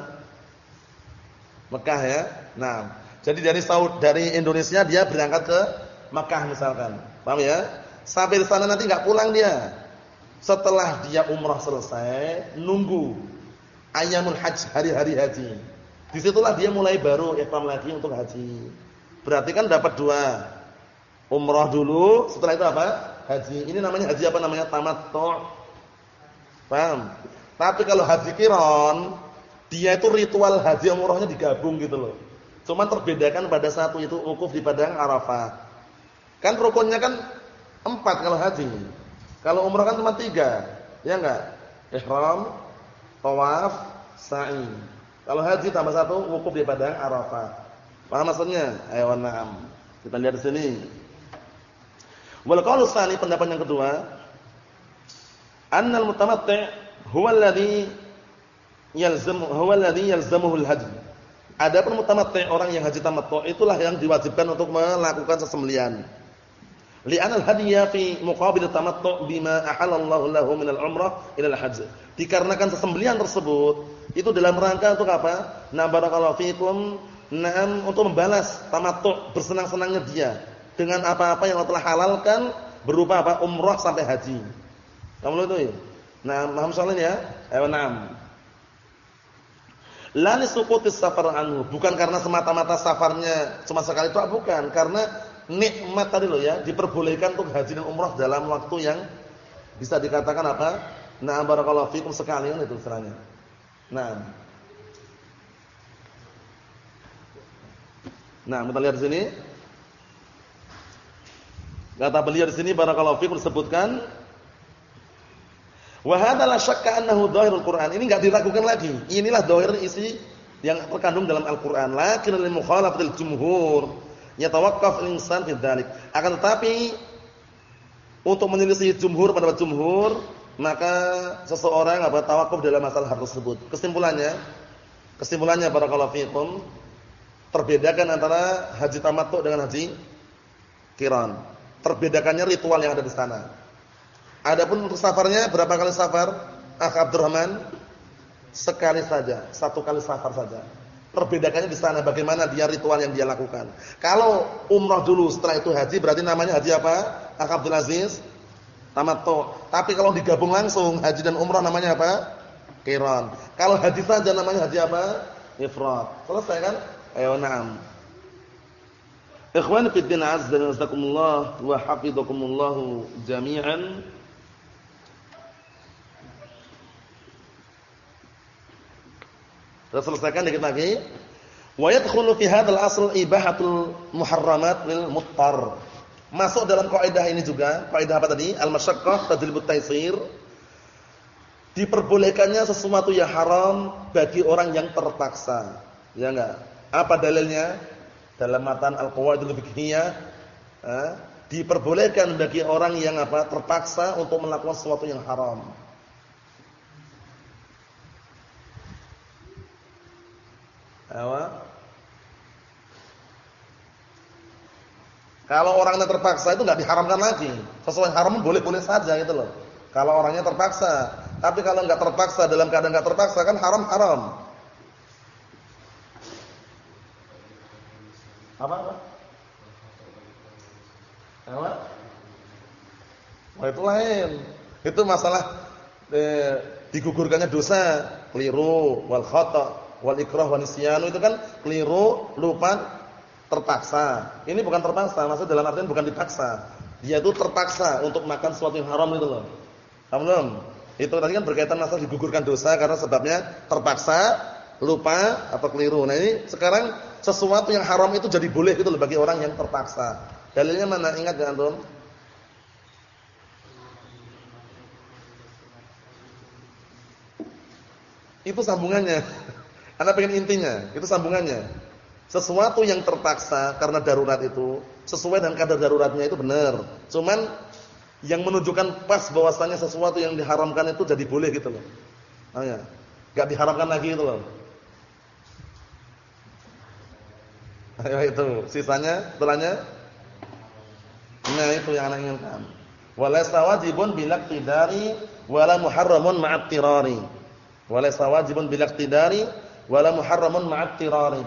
Mekah ya. Nah, jadi dari Saudi dari Indonesia dia berangkat ke Mekah misalkan. Paham ya? Sampai di sana nanti enggak pulang dia. Setelah dia umrah selesai, nunggu ayamul hajj, hari-hari haji. Di situlah dia mulai baru ihram lagi untuk haji. Berarti kan dapat dua. Umrah dulu, setelah itu apa? Haji. Ini namanya haji apa namanya? Tamattu'. Paham? Tapi kalau haji kiron, dia itu ritual haji umrahnya digabung gitu loh. Cuma terbedakan pada satu itu ukuf di padang Arafah. Kan rukunnya kan empat kalau haji. Kalau umrah kan cuma tiga. Ya enggak? Ihram, tawaf, sa'i. Kalau haji tambah satu wukuf di padang Arafah. Paham maksudnya? Ayo na'am. Kita lihat di sini. Wal qaulu tsani pendapat yang kedua, annal mutamatti' huwa alladhi yalzamu huwa alladhi yalzamuhu al-hajj. Adapun mutamatti' orang yang haji tamattu' itulah yang diwajibkan untuk melakukan sesembelian. Li'anal hadiya fi muqabil tamattu' bima ahallallahu lahu min al-umrah ila al-hajj. Dikarenakan sesembelian tersebut itu dalam rangka untuk apa? Na barakallahu fikum, na'am untuk membalas tamattu bersenang-senangnya dia dengan apa-apa yang Allah telah halalkan berupa apa? Umrah sampai haji. Kamu itu ya? Nah, paham soal ini ya? Ayo na'am. La lisuqutis safar anhu, bukan karena semata-mata safarnya cuma sekali itu bukan, karena nikmat tadi loh ya, diperbolehkan untuk haji dan umrah dalam waktu yang bisa dikatakan apa? Nah, barakallahu fikum sekalian itu istilahnya. Nah. Nah, kita lihat di sini. Kata beliau di sini barakallahu fikum disebutkan wa hadza la syakka annahu dhahirul Qur'an. Ini enggak diragukan lagi. Inilah dhahir isi yang terkandung dalam Al-Qur'an. Lakin lil mukhalafatil jumhur yatawaqqaf al-insan fi dzalik. Akan tetapi untuk menyelisih jumhur pada jumhur maka seseorang apa tawakuf dalam masalah hal tersebut. Kesimpulannya, kesimpulannya para fikum terbedakan antara haji tamattu dengan haji kiran. Terbedakannya ritual yang ada di sana. Adapun untuk safarnya berapa kali safar? Ah Abdurrahman sekali saja, satu kali safar saja. Perbedakannya di sana bagaimana dia ritual yang dia lakukan. Kalau umrah dulu setelah itu haji berarti namanya haji apa? Ah Abdul Aziz tamattu. Tapi kalau digabung langsung haji dan umrah namanya apa? Qiran. Kalau haji saja namanya haji apa? Ifrad. Selesai kan? Ayo na'am. Ikhwani fi din azza wa jazakumullah wa hafizakumullah jami'an. Selesaikan dikit lagi. Wa yadkhulu fi hadzal asl ibahatul muharramat lil muttar masuk dalam kaidah ini juga, kaidah apa tadi? Al-masyaqqah tajlibut taisir. Diperbolehkannya sesuatu yang haram bagi orang yang terpaksa. Ya enggak? Apa dalilnya? Dalam matan Al-Qawaidul Fiqhiyah, eh, diperbolehkan bagi orang yang apa? terpaksa untuk melakukan sesuatu yang haram. Apa? Kalau orangnya terpaksa itu nggak diharamkan lagi. Sesuai haram boleh-boleh saja gitu loh. Kalau orangnya terpaksa. Tapi kalau nggak terpaksa dalam keadaan nggak terpaksa kan haram-haram. Apa? Apa? Wah itu lain. Itu masalah eh, digugurkannya dosa, keliru, wal khata, wal ikrah, wal itu kan keliru, lupa, terpaksa. Ini bukan terpaksa, maksud dalam artian bukan dipaksa. Dia itu terpaksa untuk makan sesuatu yang haram itu loh. Paham Itu tadi kan berkaitan masalah digugurkan dosa karena sebabnya terpaksa, lupa atau keliru. Nah, ini sekarang sesuatu yang haram itu jadi boleh gitu loh bagi orang yang terpaksa. Dalilnya mana? Ingat enggak antum? Itu sambungannya. Anda pengen intinya, itu sambungannya. Sesuatu yang terpaksa karena darurat itu sesuai dengan kadar daruratnya itu benar. Cuman yang menunjukkan pas bahwasanya sesuatu yang diharamkan itu jadi boleh gitu loh. Oh ya. Enggak diharamkan lagi itu loh. Ayo itu, sisanya setelahnya Nah, itu yang anak inginkan. Walaysa wajibun bilaktidari wala muharramun ma'at tirari. Walaysa wajibun bilaktidari wala muharramun ma'at tirari.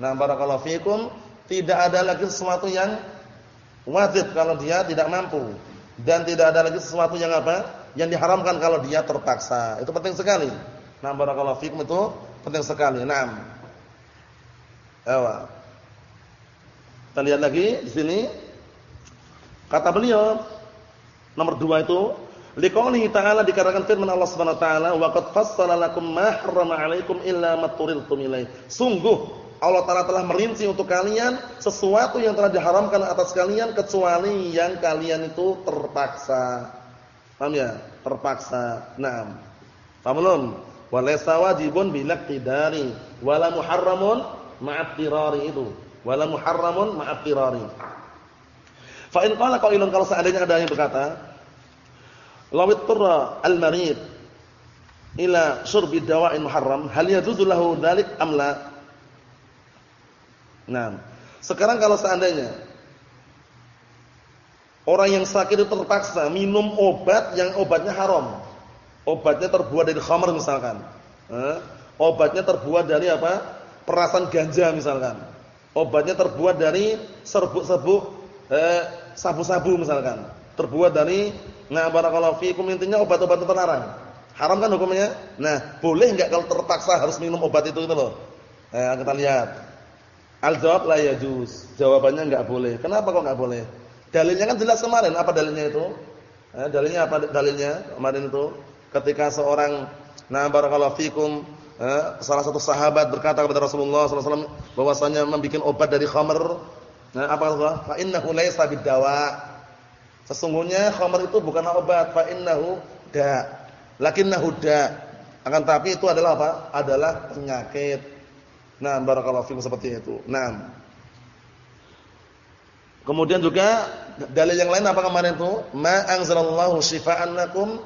Nah, barakallahu fikum, tidak ada lagi sesuatu yang wajib kalau dia tidak mampu dan tidak ada lagi sesuatu yang apa? Yang diharamkan kalau dia terpaksa. Itu penting sekali. Nah, barakallahu fikum itu penting sekali. Naam. Ewa. Kita lihat lagi di sini. Kata beliau nomor dua itu liqaulihi ta'ala dikarenakan firman Allah Subhanahu wa taala wa qad fassala lakum ma harrama 'alaikum illa ma turiltum ilaih. Sungguh Allah Taala telah merinci untuk kalian sesuatu yang telah diharamkan atas kalian kecuali yang kalian itu terpaksa. Paham ya? Terpaksa. Naam. Paham belum? Walaysa wajibun bilaktidari wala muharramun ma'at tirari itu. Wala muharramun ma'at tirari. Fa in qala qailun kalau seandainya ada yang berkata, lawit turra al-marid ila syurbi dawa'in muharram, hal yajuzu lahu dzalik am la? Nah, sekarang kalau seandainya orang yang sakit itu terpaksa minum obat yang obatnya haram, obatnya terbuat dari khamr misalkan, eh, obatnya terbuat dari apa? Perasan ganja misalkan, obatnya terbuat dari serbuk-serbuk eh, sabu-sabu misalkan, terbuat dari nah barakallahu fiikum intinya obat-obat terlarang. Haram kan hukumnya? Nah, boleh enggak kalau terpaksa harus minum obat itu itu loh. Eh, kita lihat. Al-jawab la yajuz. Jawabannya enggak boleh. Kenapa kok enggak boleh? Dalilnya kan jelas kemarin. Apa dalilnya itu? Eh, dalilnya apa dalilnya kemarin itu? Ketika seorang na barakallahu fikum eh, salah satu sahabat berkata kepada Rasulullah SAW bahwasanya membuat obat dari khamr. Nah, apa kata? Fa innahu laysa biddawa. Sesungguhnya khamr itu bukanlah obat, fa innahu da. Lakinnahu da. Akan tapi itu adalah apa? Adalah penyakit. Nah, barakallahu fikum seperti itu. Nah. Kemudian juga dalil yang lain apa kemarin itu? Ma anzalallahu shifaan lakum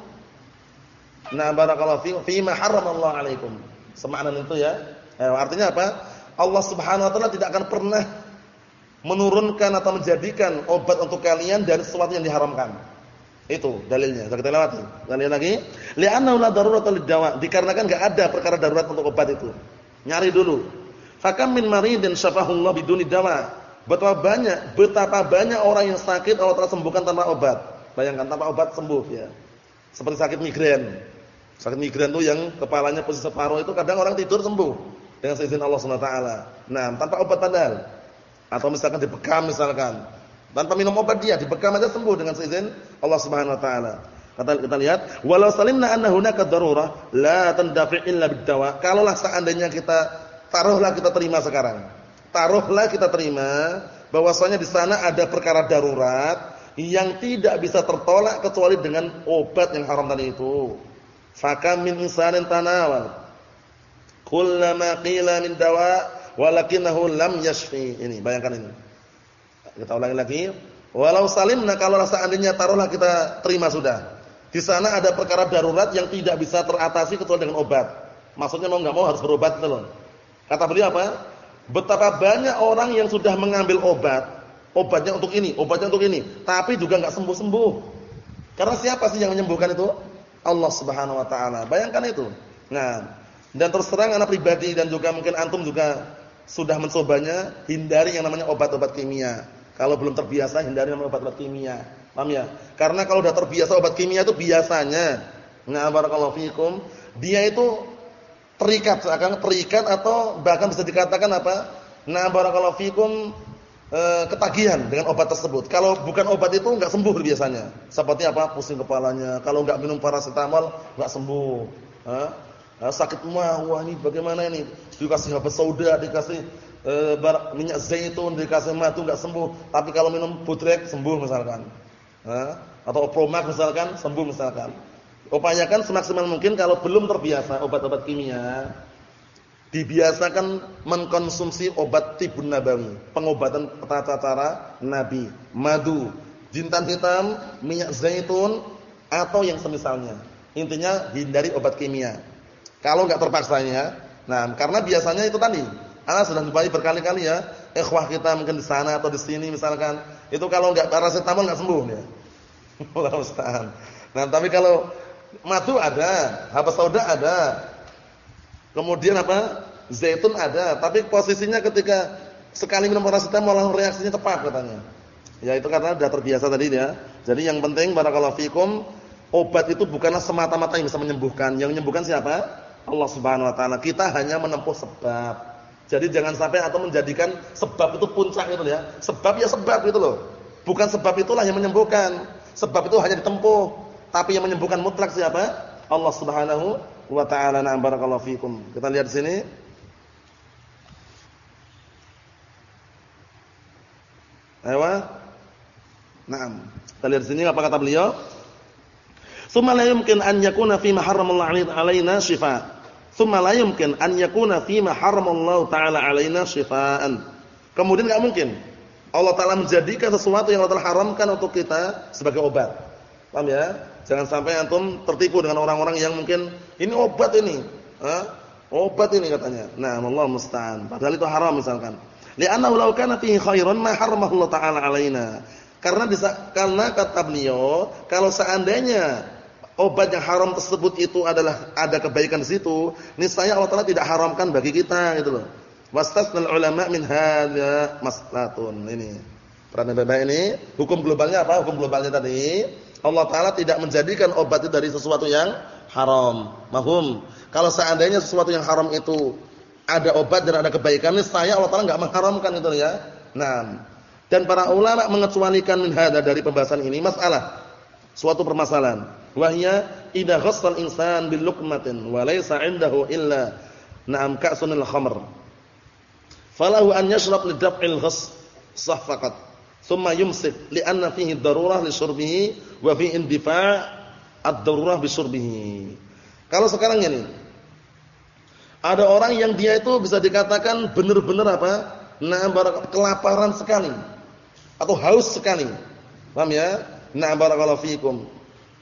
Nah, barakallahu fi fi ma Allah 'alaikum. Semakna itu ya. Eh, artinya apa? Allah Subhanahu wa taala tidak akan pernah menurunkan atau menjadikan obat untuk kalian dari sesuatu yang diharamkan. Itu dalilnya. Sudah kita lewati. Dalil lagi, li'annahu la darurata lid-dawa. Dikarenakan enggak ada perkara darurat untuk obat itu. Nyari dulu. Fakam min maridin syafahullah biduni dawa. Betapa banyak, betapa banyak orang yang sakit Allah telah sembuhkan tanpa obat. Bayangkan tanpa obat sembuh ya. Seperti sakit migrain. Sakit migrain itu yang kepalanya posisi separuh itu kadang orang tidur sembuh dengan seizin Allah Subhanahu taala. Nah, tanpa obat padahal. Atau misalkan dibekam misalkan tanpa minum obat dia dibekam aja sembuh dengan seizin Allah Subhanahu wa taala. Kata kita lihat, walau salimna anna hunaka darurah la tandafi illa biddawa. Kalaulah seandainya kita taruhlah kita terima sekarang. Taruhlah kita terima bahwasanya di sana ada perkara darurat yang tidak bisa tertolak kecuali dengan obat yang haram tadi itu. Fakam min insanin tanawal kullama qila min dawa walakinahu lam yashfi. Ini bayangkan ini. Kita ulangi lagi. Walau salimna kalau seandainya taruhlah kita terima sudah. Di sana ada perkara darurat yang tidak bisa teratasi kecuali dengan obat. Maksudnya mau nggak mau harus berobat itu loh. Kata beliau apa? Betapa banyak orang yang sudah mengambil obat, obatnya untuk ini, obatnya untuk ini, tapi juga nggak sembuh-sembuh. Karena siapa sih yang menyembuhkan itu? Allah Subhanahu wa taala. Bayangkan itu. Nah, dan terus terang anak pribadi dan juga mungkin antum juga sudah mencobanya, hindari yang namanya obat-obat kimia. Kalau belum terbiasa hindari obat-obat kimia. Paham ya? Karena kalau sudah terbiasa obat kimia itu biasanya nah barakallahu fikum, dia itu terikat akan terikat atau bahkan bisa dikatakan apa? Nah barakallahu fikum e, ketagihan dengan obat tersebut. Kalau bukan obat itu enggak sembuh biasanya. Seperti apa? Pusing kepalanya. Kalau enggak minum paracetamol enggak sembuh. Hah? sakit mah, wah ini bagaimana ini? Dikasih habas sauda, dikasih e, bar, minyak zaitun dikasih madu enggak sembuh, tapi kalau minum butrek sembuh misalkan. Ha? Atau Promax misalkan sembuh misalkan. Upayakan semaksimal mungkin kalau belum terbiasa obat-obat kimia, dibiasakan mengkonsumsi obat tibun nabawi, pengobatan tata cara Nabi, madu, jintan hitam, minyak zaitun atau yang semisalnya. Intinya hindari obat kimia. Kalau enggak terpaksanya, nah karena biasanya itu tadi Ana sudah jumpai berkali-kali ya, ikhwah kita mungkin di sana atau di sini misalkan, itu kalau enggak paracetamol enggak sembuh ya. Allah Ustaz. Nah, tapi kalau madu ada, habas sauda ada. Kemudian apa? Zaitun ada, tapi posisinya ketika sekali minum paracetamol langsung reaksinya tepat katanya. Ya itu karena sudah terbiasa tadi ya. Jadi yang penting barakallahu fikum, obat itu bukanlah semata-mata yang bisa menyembuhkan. Yang menyembuhkan siapa? Allah Subhanahu wa taala. Kita hanya menempuh sebab. Jadi jangan sampai atau menjadikan sebab itu puncak itu ya. Sebab ya sebab itu loh. Bukan sebab itulah yang menyembuhkan. Sebab itu hanya ditempuh. Tapi yang menyembuhkan mutlak siapa? Allah Subhanahu wa taala. Na barakallahu fikum. Kita lihat sini. Ayo. Naam. Kita lihat sini apa kata beliau? Summa la yumkin an yakuna fi ma harramallahu alaina shifa. Tsumma la yumkin an yakuna fi ma haramallahu taala alaina shifaan. Kemudian enggak mungkin Allah taala menjadikan sesuatu yang Allah telah haramkan untuk kita sebagai obat. Paham ya? Jangan sampai antum tertipu dengan orang-orang yang mungkin ini obat ini. Obat ini katanya. Nah, Allah musta'an. Padahal itu haram misalkan. Li'annahu law kana fihi khairan ma haramahu Allah taala alaina. Karena bisa karena kata beliau, kalau seandainya obat yang haram tersebut itu adalah ada kebaikan di situ, niscaya Allah Taala tidak haramkan bagi kita gitu loh. Wastasnal ulama min hadza maslatun. Ini. Perhatian ini, hukum globalnya apa? Hukum globalnya tadi, Allah Taala tidak menjadikan obat itu dari sesuatu yang haram. Mahum. Kalau seandainya sesuatu yang haram itu ada obat dan ada kebaikan, niscaya Allah Taala enggak mengharamkan itu ya. Nah, dan para ulama mengecualikan min hadza dari pembahasan ini masalah suatu permasalahan. Wahya idza ghassal insan bil luqmatin wa laysa 'indahu illa na'am ka'sunil khamr. Falahu an yashrab li daf'il ghass sah faqat. Thumma yumsik li'anna fihi darurah li syurbihi wa fi indifa' ad-darurah bi syurbihi. Kalau sekarang ini ada orang yang dia itu bisa dikatakan benar-benar apa? Nah, kelaparan sekali atau haus sekali. Paham ya? Na'am barakallahu fikum.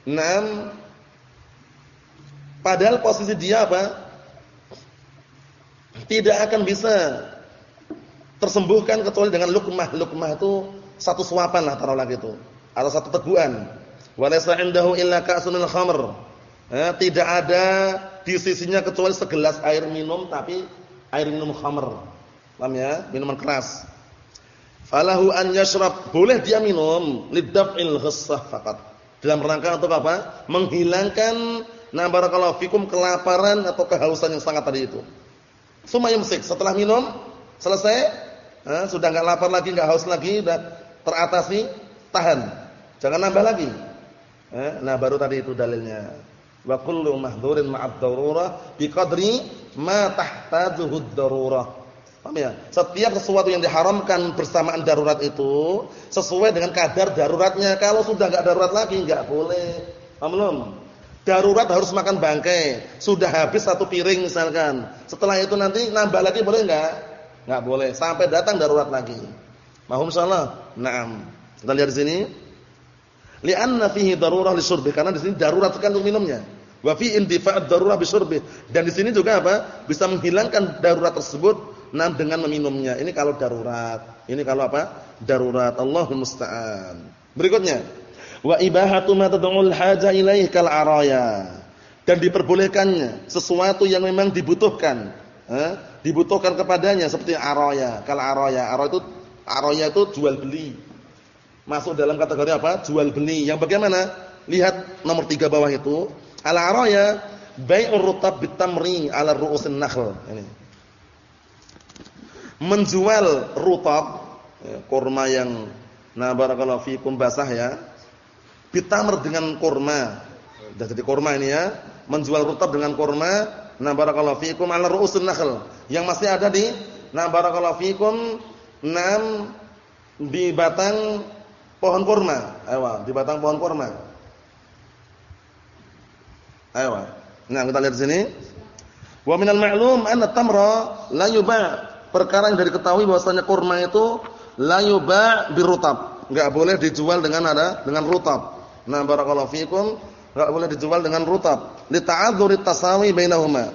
Naam Padahal posisi dia apa? Tidak akan bisa tersembuhkan kecuali dengan lukmah. Lukmah itu satu suapan lah taruhlah gitu. Atau satu teguhan. Walaysa indahu illa ka'sun khamr. Eh, tidak ada di sisinya kecuali segelas air minum tapi air minum khamr. Paham ya? Minuman keras. Falahu an yashrab, boleh dia minum lidaf'il ghassah faqat. Dalam rangka untuk apa? Menghilangkan na barakallahu fikum kelaparan atau kehausan yang sangat tadi itu. Suma yumsik, setelah minum selesai, eh, sudah enggak lapar lagi, enggak haus lagi, sudah teratasi, tahan. Jangan nambah lagi. Eh, nah baru tadi itu dalilnya. Wa kullu mahdhurin ma'ad darurah biqadri ma tahtajuhu ad-darurah. Paham ya? Setiap sesuatu yang diharamkan bersamaan darurat itu sesuai dengan kadar daruratnya. Kalau sudah enggak darurat lagi enggak boleh. Paham belum? Darurat harus makan bangkai. Sudah habis satu piring misalkan. Setelah itu nanti nambah lagi boleh enggak? Enggak boleh sampai datang darurat lagi. Mahum insyaallah. Naam. Kita lihat di sini. Li'anna fihi darurah lisyurbi karena di sini darurat sekali untuk minumnya. Wa fi intifa'ad darurah bisyurbi. Dan di sini juga apa? Bisa menghilangkan darurat tersebut Nah dengan meminumnya. Ini kalau darurat. Ini kalau apa? Darurat. Allahul musta'an. Berikutnya. Wa ibahatu ma tad'ul haja ilaih kal araya. Dan diperbolehkannya sesuatu yang memang dibutuhkan. Eh? Dibutuhkan kepadanya seperti araya, kal araya. Araya itu araya itu jual beli. Masuk dalam kategori apa? Jual beli. Yang bagaimana? Lihat nomor tiga bawah itu. Al araya bai'ur rutab bitamri ala ru'usin nakhl. Ini menjual rutab ya, kurma yang nah barakallahu fikum basah ya bitamr dengan kurma sudah jadi kurma ini ya menjual rutab dengan kurma nah barakallahu fikum ala ru'usun nakhl yang masih ada di nah barakallahu fikum enam di batang pohon kurma ayo di batang pohon kurma ayo nah kita lihat sini wa minal ma'lum anna tamra la yuba' perkara yang dari ketahui bahwasanya kurma itu la yuba' birutab. Enggak boleh dijual dengan ada dengan rutab. Nah, barakallahu fikum, enggak boleh dijual dengan rutab. Li ta'adzuri tasawi bainahuma.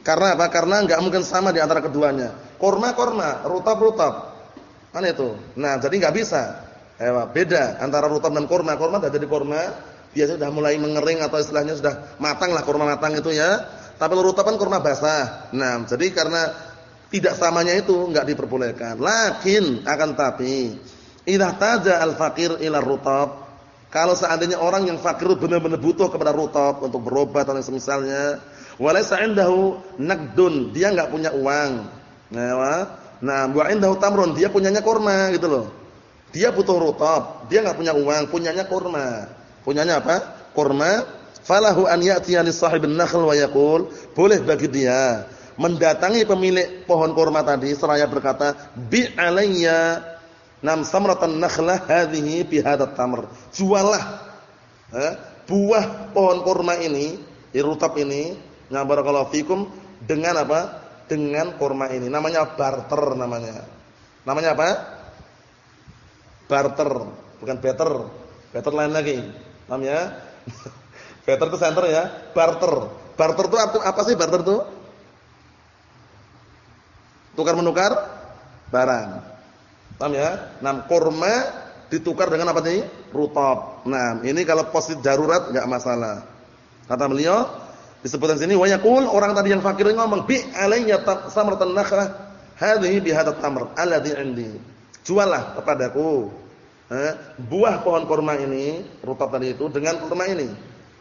Karena apa? Karena enggak mungkin sama di antara keduanya. Kurma kurma, rutab rutab. Kan itu. Nah, jadi enggak bisa. Eh, beda antara rutab dan kurma. Kurma sudah jadi kurma, biasanya sudah mulai mengering atau istilahnya sudah matang lah kurma matang itu ya. Tapi rutab kan kurma basah. Nah, jadi karena tidak samanya itu enggak diperbolehkan. Lakin akan tapi idza taja al-faqir ila rutab kalau seandainya orang yang fakir benar-benar butuh kepada rutab untuk berobat atau semisalnya, walaysa indahu naqdun, dia enggak punya uang. Nah, nah wa indahu tamrun, dia punyanya kurma gitu loh. Dia butuh rutab, dia enggak punya uang, punyanya kurma. Punyanya apa? Kurma. Falahu an ya'tiya li sahibin nakhl wa boleh bagi dia mendatangi pemilik pohon kurma tadi seraya berkata bi alayya nam samratan nakhlah hadhihi bi tamr jualah eh, buah pohon kurma ini irutab ini na barakallahu fikum dengan apa dengan kurma ini namanya barter namanya namanya apa barter bukan better better lain lagi namanya better itu center ya barter barter itu apa sih barter itu Tukar menukar barang. Paham ya? Nah, kurma ditukar dengan apa tadi? Rutab. Nah, ini kalau posisi darurat enggak masalah. Kata beliau, disebutkan sini wa yaqul orang tadi yang fakir ngomong bi alayya samratan nakhlah hadhihi bi hadat tamr alladhi indi. Jualah kepadaku eh, buah pohon kurma ini, rutab tadi itu dengan kurma ini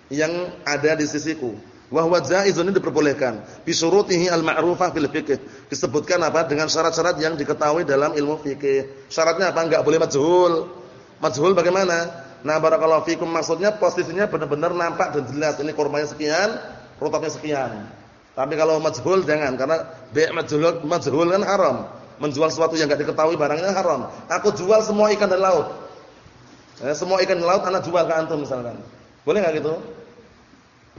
yang ada di sisiku. Wa huwa jaizun diperbolehkan. Bi syurutihi al-ma'rufah fil fiqh. Disebutkan apa? Dengan syarat-syarat yang diketahui dalam ilmu fikih. Syaratnya apa? Enggak boleh majhul. Majhul bagaimana? Nah, barakallahu fikum maksudnya posisinya benar-benar nampak dan jelas. Ini kurmanya sekian, rutabnya sekian. Tapi kalau majhul jangan karena bi' majhul majhul kan haram. Menjual sesuatu yang enggak diketahui barangnya haram. Aku jual semua ikan dari laut. Eh, semua ikan laut anak jual ke antum misalkan. Boleh enggak gitu?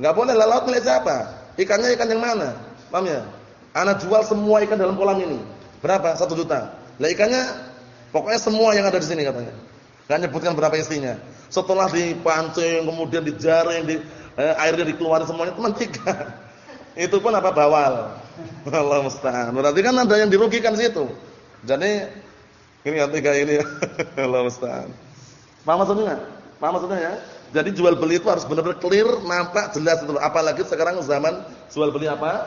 Enggak boleh lalat milik siapa? Ikannya ikan yang mana? Paham ya? Ana jual semua ikan dalam kolam ini. Berapa? Satu juta. Lah ikannya pokoknya semua yang ada di sini katanya. Enggak nyebutkan berapa isinya. Setelah dipancing, kemudian dijaring, di eh, airnya dikeluarin semuanya cuma tiga. Itu pun apa bawal. Allah musta'an. Berarti kan ada yang dirugikan situ. Jadi ini yang tiga ini. Allah musta'an. Paham maksudnya? Paham maksudnya ya? Jadi jual beli itu harus benar-benar clear, nampak jelas itu. Apalagi sekarang zaman jual beli apa?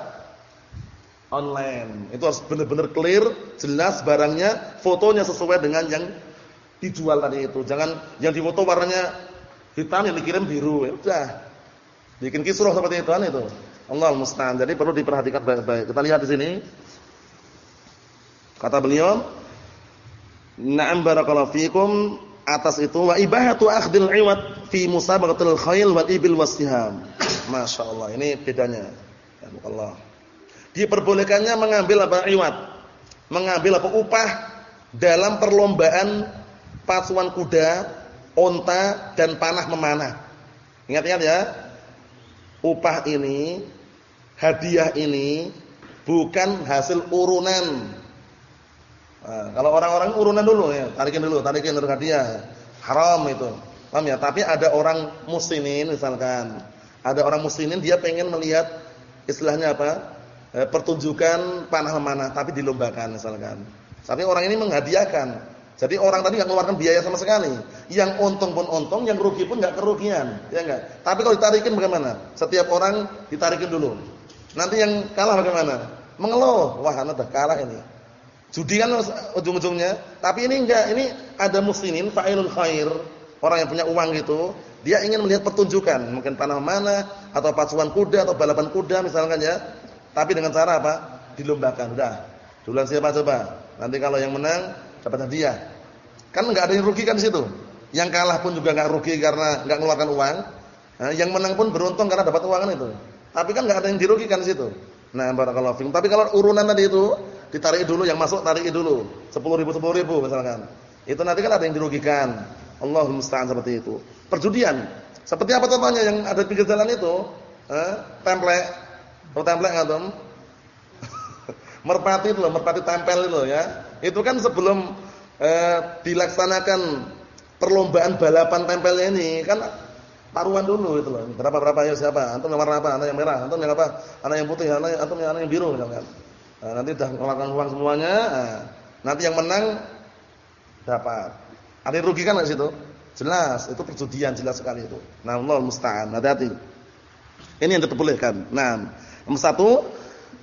Online. Itu harus benar-benar clear, jelas barangnya, fotonya sesuai dengan yang dijual tadi itu. Jangan yang difoto warnanya hitam yang dikirim biru. Ya udah. Bikin kisruh seperti itu kan itu. Allah musta'an. Jadi perlu diperhatikan baik-baik. Kita lihat di sini. Kata beliau, "Na'am barakallahu fikum." Atas itu wa ibahatu akhdil iwad fi musabaqatil khayl wal ibil wasiham. Masyaallah, ini bedanya. Ya Allah. Diperbolehkannya mengambil apa iwad? Mengambil apa upah dalam perlombaan pasuan kuda, onta dan panah memanah. Ingat-ingat ya. Upah ini, hadiah ini bukan hasil urunan. Nah, kalau orang-orang urunan dulu ya, tarikin dulu, tarikin untuk hadiah. Haram itu. Paham ya? Tapi ada orang muslimin misalkan, ada orang muslimin dia pengen melihat istilahnya apa? Eh, pertunjukan panah memanah tapi dilombakan misalkan. Tapi orang ini menghadiahkan. Jadi orang tadi nggak mengeluarkan biaya sama sekali. Yang untung pun untung, yang rugi pun nggak kerugian, ya enggak? Tapi kalau ditarikin bagaimana? Setiap orang ditarikin dulu. Nanti yang kalah bagaimana? Mengeluh, wah anda dah kalah ini. Judi kan ujung-ujungnya. Tapi ini enggak, ini ada muslimin fa'ilul khair, orang yang punya uang gitu, dia ingin melihat pertunjukan, mungkin panah mana atau pasukan kuda atau balapan kuda misalkan ya. Tapi dengan cara apa? Dilombakan. Udah. Duluan siapa coba? Nanti kalau yang menang dapat hadiah. Kan enggak ada yang rugi kan di situ. Yang kalah pun juga enggak rugi karena enggak mengeluarkan uang. Nah, yang menang pun beruntung karena dapat uang kan itu. Tapi kan enggak ada yang dirugikan di situ. Nah, barakallahu fikum. Tapi kalau urunan tadi itu ditarik dulu yang masuk tarik dulu. 10 ribu 10 ribu misalkan. Itu nanti kan ada yang dirugikan. Allahumma musta'an seperti itu. Perjudian. Seperti apa contohnya yang ada di jalan itu? Eh, templek. Tahu templek enggak, merpati itu loh, merpati tempel itu loh ya. Itu kan sebelum eh, dilaksanakan perlombaan balapan tempelnya ini kan taruhan dulu itu loh. Berapa berapa ya siapa? Antum yang warna apa? Anak yang merah, antum yang apa? Anak yang putih, anak antum yang anak yang biru misalkan. Nah, nanti sudah mengeluarkan uang semuanya. Nah, nanti yang menang dapat. Ada yang rugi kan di situ? Jelas, itu perjudian jelas sekali itu. Nah, Allah musta'an. Hati-hati. Ini yang diperbolehkan. Nah, nomor satu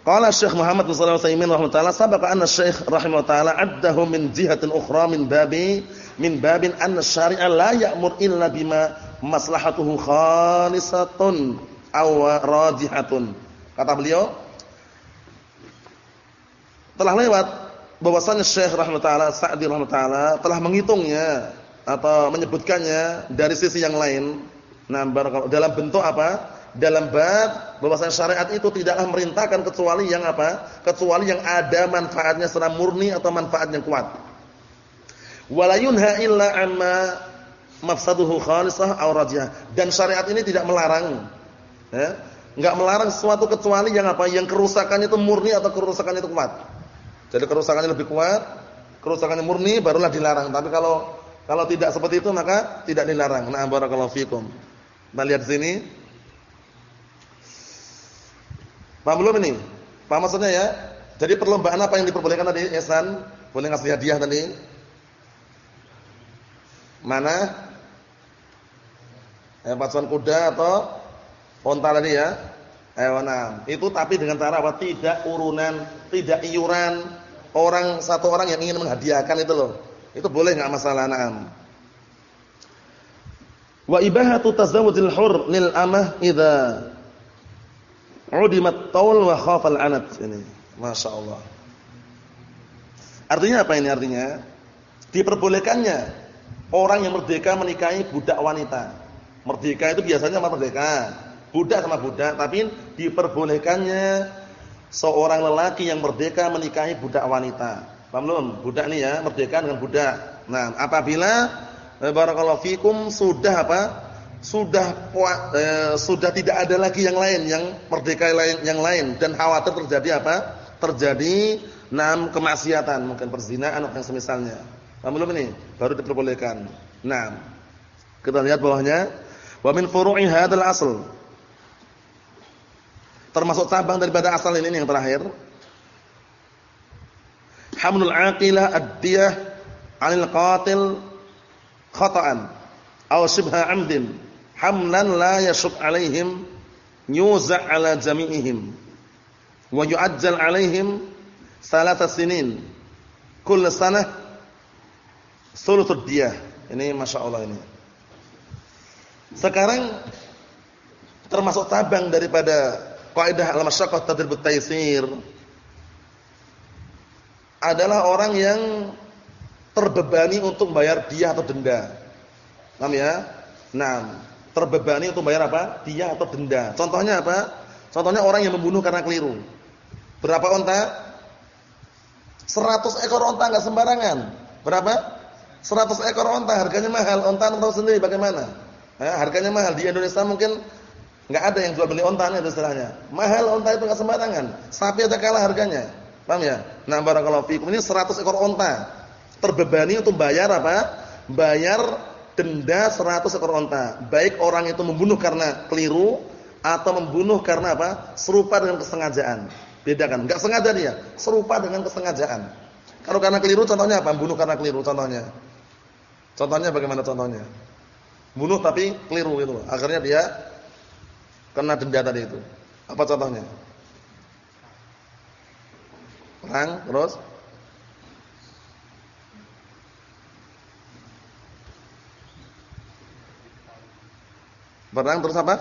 Qala Syekh Muhammad bin Shalih Al-Utsaimin rahimahullah sabaqa anna Syekh rahimahullah addahu min jihatin ukhra min babi min babin anna syari'a la ya'mur illa bima maslahatuhu khalisatun aw rajihatun. Kata beliau telah lewat bahwasanya Syekh rahimahullah Sa'di rahimahullah telah menghitungnya atau menyebutkannya dari sisi yang lain. Nah, dalam bentuk apa? Dalam bab bahwasanya syariat itu tidaklah merintahkan kecuali yang apa? Kecuali yang ada manfaatnya secara murni atau manfaat yang kuat. Wala yunha illa amma mafsaduhu khalisah aw. Dan syariat ini tidak melarang ya, enggak melarang sesuatu kecuali yang apa? Yang kerusakannya itu murni atau kerusakannya itu kuat. Jadi kerusakannya lebih kuat, kerusakannya murni barulah dilarang. Tapi kalau kalau tidak seperti itu maka tidak dilarang. Nah, barakallahu fikum. Kita lihat sini. Paham belum ini? Paham maksudnya ya? Jadi perlombaan apa yang diperbolehkan tadi, Ihsan? Boleh ngasih hadiah tadi? Mana? Eh, pasukan kuda atau onta tadi ya? Ayo. Itu tapi dengan cara apa? Tidak urunan, tidak iuran. Orang satu orang yang ingin menghadiahkan itu loh. Itu boleh enggak masalah na'am. Wa ibahatu tazawwujil hur lil amah idza Udimat taul wa khafal anat ini. Masya Allah. Artinya apa ini artinya? Diperbolehkannya orang yang merdeka menikahi budak wanita. Merdeka itu biasanya sama merdeka. Budak sama budak, tapi diperbolehkannya seorang lelaki yang merdeka menikahi budak wanita. Paham belum? Budak ini ya, merdeka dengan budak. Nah, apabila eh, barakallahu fikum sudah apa? Sudah eh, sudah tidak ada lagi yang lain yang merdeka lain yang lain dan khawatir terjadi apa? Terjadi enam kemaksiatan, mungkin perzinaan atau yang semisalnya. Paham belum ini? Baru diperbolehkan. Nah, kita lihat bawahnya wa min furu'i hadzal asl Termasuk cabang daripada asal ini yang terakhir. Hamlul aqilah ad-diyah 'anil qatil khata'an aw shibha 'amdin. Hamlan la yashub 'alaihim yuza' 'ala jami'ihim wa yu'ajjal 'alaihim salata sinin. Kull sanah sulutud diyah. Ini Masya Allah ini. Sekarang termasuk tabang daripada kaidah al-masyaqqah tadribut taysir adalah orang yang terbebani untuk bayar dia atau denda. Paham ya? Nah, terbebani untuk bayar apa? Dia atau denda. Contohnya apa? Contohnya orang yang membunuh karena keliru. Berapa onta? 100 ekor onta enggak sembarangan. Berapa? 100 ekor onta, harganya mahal. Onta tahu sendiri bagaimana? Ya, harganya mahal di Indonesia mungkin Enggak ada yang jual beli ontanya itu istilahnya. Mahal onta itu enggak sembarangan. Sapi aja kalah harganya. Paham ya? Nah, barakallahu fikum ini 100 ekor onta. Terbebani untuk bayar apa? Bayar denda 100 ekor onta. Baik orang itu membunuh karena keliru atau membunuh karena apa? Serupa dengan kesengajaan. Beda kan? Enggak sengaja dia, serupa dengan kesengajaan. Kalau karena keliru contohnya apa? Membunuh karena keliru contohnya. Contohnya bagaimana contohnya? Bunuh tapi keliru gitu. Akhirnya dia kena denda tadi itu. Apa contohnya? Perang terus Perang terus apa?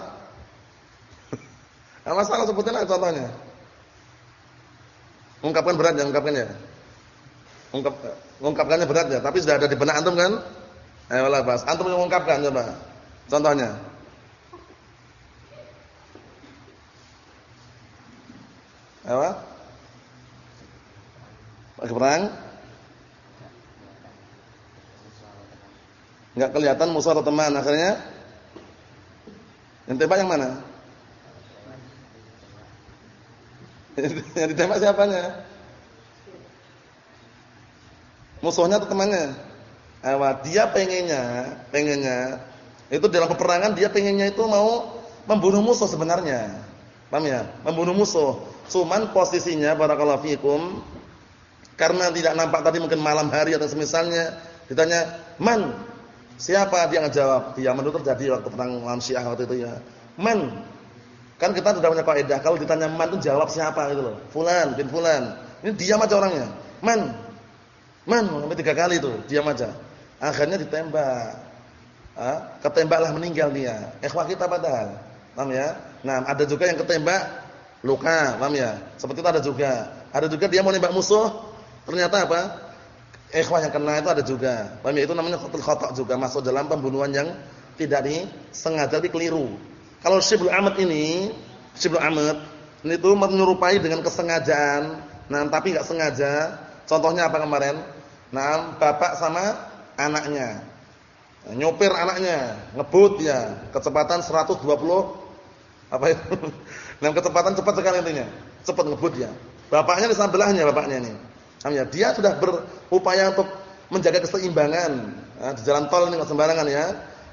Masalah sebutin aja contohnya. Ungkapkan berat ya, ungkapkan ya. Ungkap, ungkapkannya berat ya, tapi sudah ada di benak antum kan? Ayo lah, Bas. Antum mengungkapkan coba. Contohnya. Apa? Pakai perang? Enggak kelihatan musuh atau teman akhirnya yang tembak yang mana? yang ditembak siapanya? Musuhnya atau temannya? Ewa, dia pengennya, pengennya itu dalam peperangan dia pengennya itu mau membunuh musuh sebenarnya. Paham ya? Membunuh musuh. Cuman posisinya barakallahu fikum karena tidak nampak tadi mungkin malam hari atau semisalnya ditanya, "Man?" Siapa dia ngejawab? Dia Yaman terjadi waktu perang lawan Syiah waktu itu ya. Man. Kan kita sudah punya kaidah kalau ditanya man itu jawab siapa gitu loh. Fulan bin fulan. Ini diam aja orangnya. Man. Man sampai tiga kali itu, diam aja. Akhirnya ditembak. Ah, ketembaklah meninggal dia. Ikhwah kita padahal. Paham ya? Nah, ada juga yang ketembak luka, paham ya? Seperti itu ada juga. Ada juga dia mau nembak musuh, ternyata apa? Ikhwah yang kena itu ada juga. Paham ya? Itu namanya qatul khata' juga masuk dalam pembunuhan yang tidak disengaja tapi keliru. Kalau Syibul Ahmad ini, Syibul Ahmad ini tuh menyerupai dengan kesengajaan, nah tapi enggak sengaja. Contohnya apa kemarin? Nah, bapak sama anaknya. Nyopir anaknya, ngebut ya, kecepatan 120 apa itu? Nah, kecepatan cepat sekali intinya. Cepat ngebut ya. Bapaknya di sebelahnya bapaknya ini. Ya, dia sudah berupaya untuk menjaga keseimbangan nah, di jalan tol ini enggak sembarangan ya.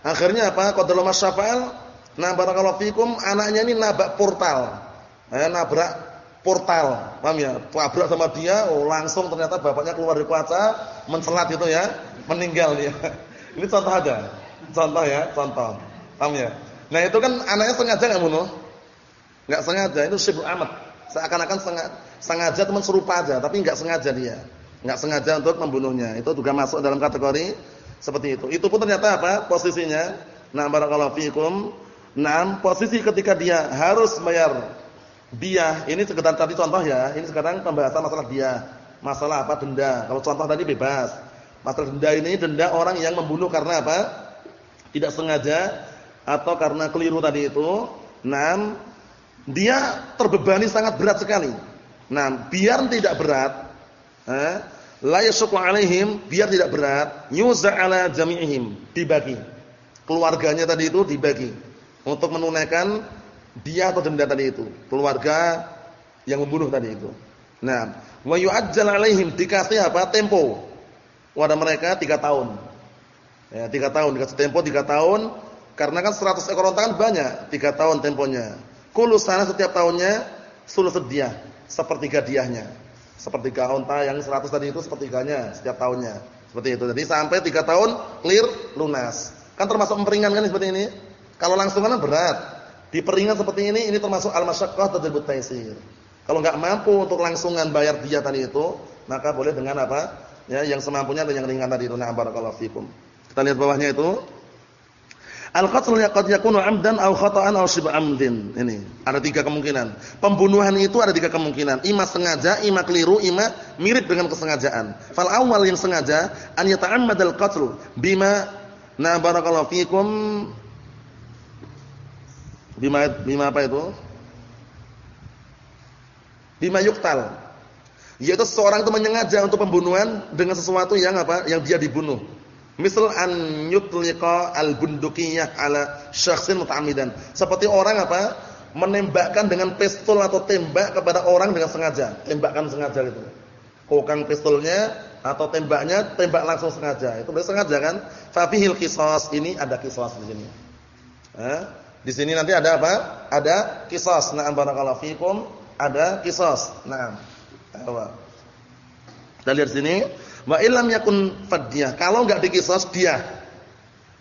Akhirnya apa? Qadarul masyafal. Nah, barakallahu fikum, anaknya ini nabrak portal. Eh, nabrak portal. Paham ya? Tabrak sama dia, oh langsung ternyata bapaknya keluar dari kaca, mencelat itu ya, meninggal dia. Ini contoh aja. Contoh ya, contoh. Paham ya? Nah, itu kan anaknya sengaja enggak bunuh? Enggak sengaja, itu sibuk amat. Seakan-akan sengaja, sengaja teman serupa aja, tapi enggak sengaja dia. Enggak sengaja untuk membunuhnya. Itu juga masuk dalam kategori seperti itu. Itu pun ternyata apa? Posisinya, nah barakallahu fikum. Nah, posisi ketika dia harus bayar dia, ini sekedar tadi contoh ya. Ini sekarang pembahasan masalah dia. Masalah apa? Denda. Kalau contoh tadi bebas. Masalah denda ini denda orang yang membunuh karena apa? Tidak sengaja atau karena keliru tadi itu. Nah, dia terbebani sangat berat sekali. Nah, biar tidak berat, eh, la yashqu alaihim, biar tidak berat, yuza ala jami'ihim, dibagi. Keluarganya tadi itu dibagi untuk menunaikan dia atau denda tadi itu, keluarga yang membunuh tadi itu. Nah, wa yu'ajjal alaihim dikasih apa? Tempo. Kepada mereka 3 tahun. Ya, 3 tahun dikasih tempo 3 tahun karena kan 100 ekor onta kan banyak, 3 tahun temponya. Kullu sana setiap tahunnya sulusul diyah, sepertiga diahnya. Sepertiga unta yang 100 tadi itu sepertiganya setiap tahunnya. Seperti itu. Jadi sampai 3 tahun clear lunas. Kan termasuk memperingankan seperti ini. Kalau langsung kan berat. Diperingan seperti ini ini termasuk al-masyaqqah tadribut taisir. Kalau enggak mampu untuk langsungan bayar dia tadi itu, maka boleh dengan apa? Ya, yang semampunya dan yang ringan tadi itu. Nah, barakallahu fikum. Kita lihat bawahnya itu. Al-qatl qad yakunu 'amdan aw khata'an aw shibh 'amdin. Ini, ada tiga kemungkinan. Pembunuhan itu ada tiga kemungkinan. Ima sengaja, ima keliru, ima mirip dengan kesengajaan. Fal awal yang sengaja an yata'ammad al-qatl bima na barakallahu fikum bima bima apa itu? Bima yuktal. Yaitu seorang itu menyengaja untuk pembunuhan dengan sesuatu yang apa? Yang dia dibunuh. Misal an yutliqa al-bundukiyah ala syakhsin muta'ammidan. Seperti orang apa? menembakkan dengan pistol atau tembak kepada orang dengan sengaja. Tembakan sengaja itu. Kokang pistolnya atau tembaknya tembak langsung sengaja. Itu berarti sengaja kan? Fa fihil qisas. Ini ada qisas di sini. Eh? Di sini nanti ada apa? Ada qisas. Na'am barakallahu fikum. Ada qisas. Naam. Ayo. Kita lihat sini. Wa illam yakun fadyah. Kalau enggak dikisas dia.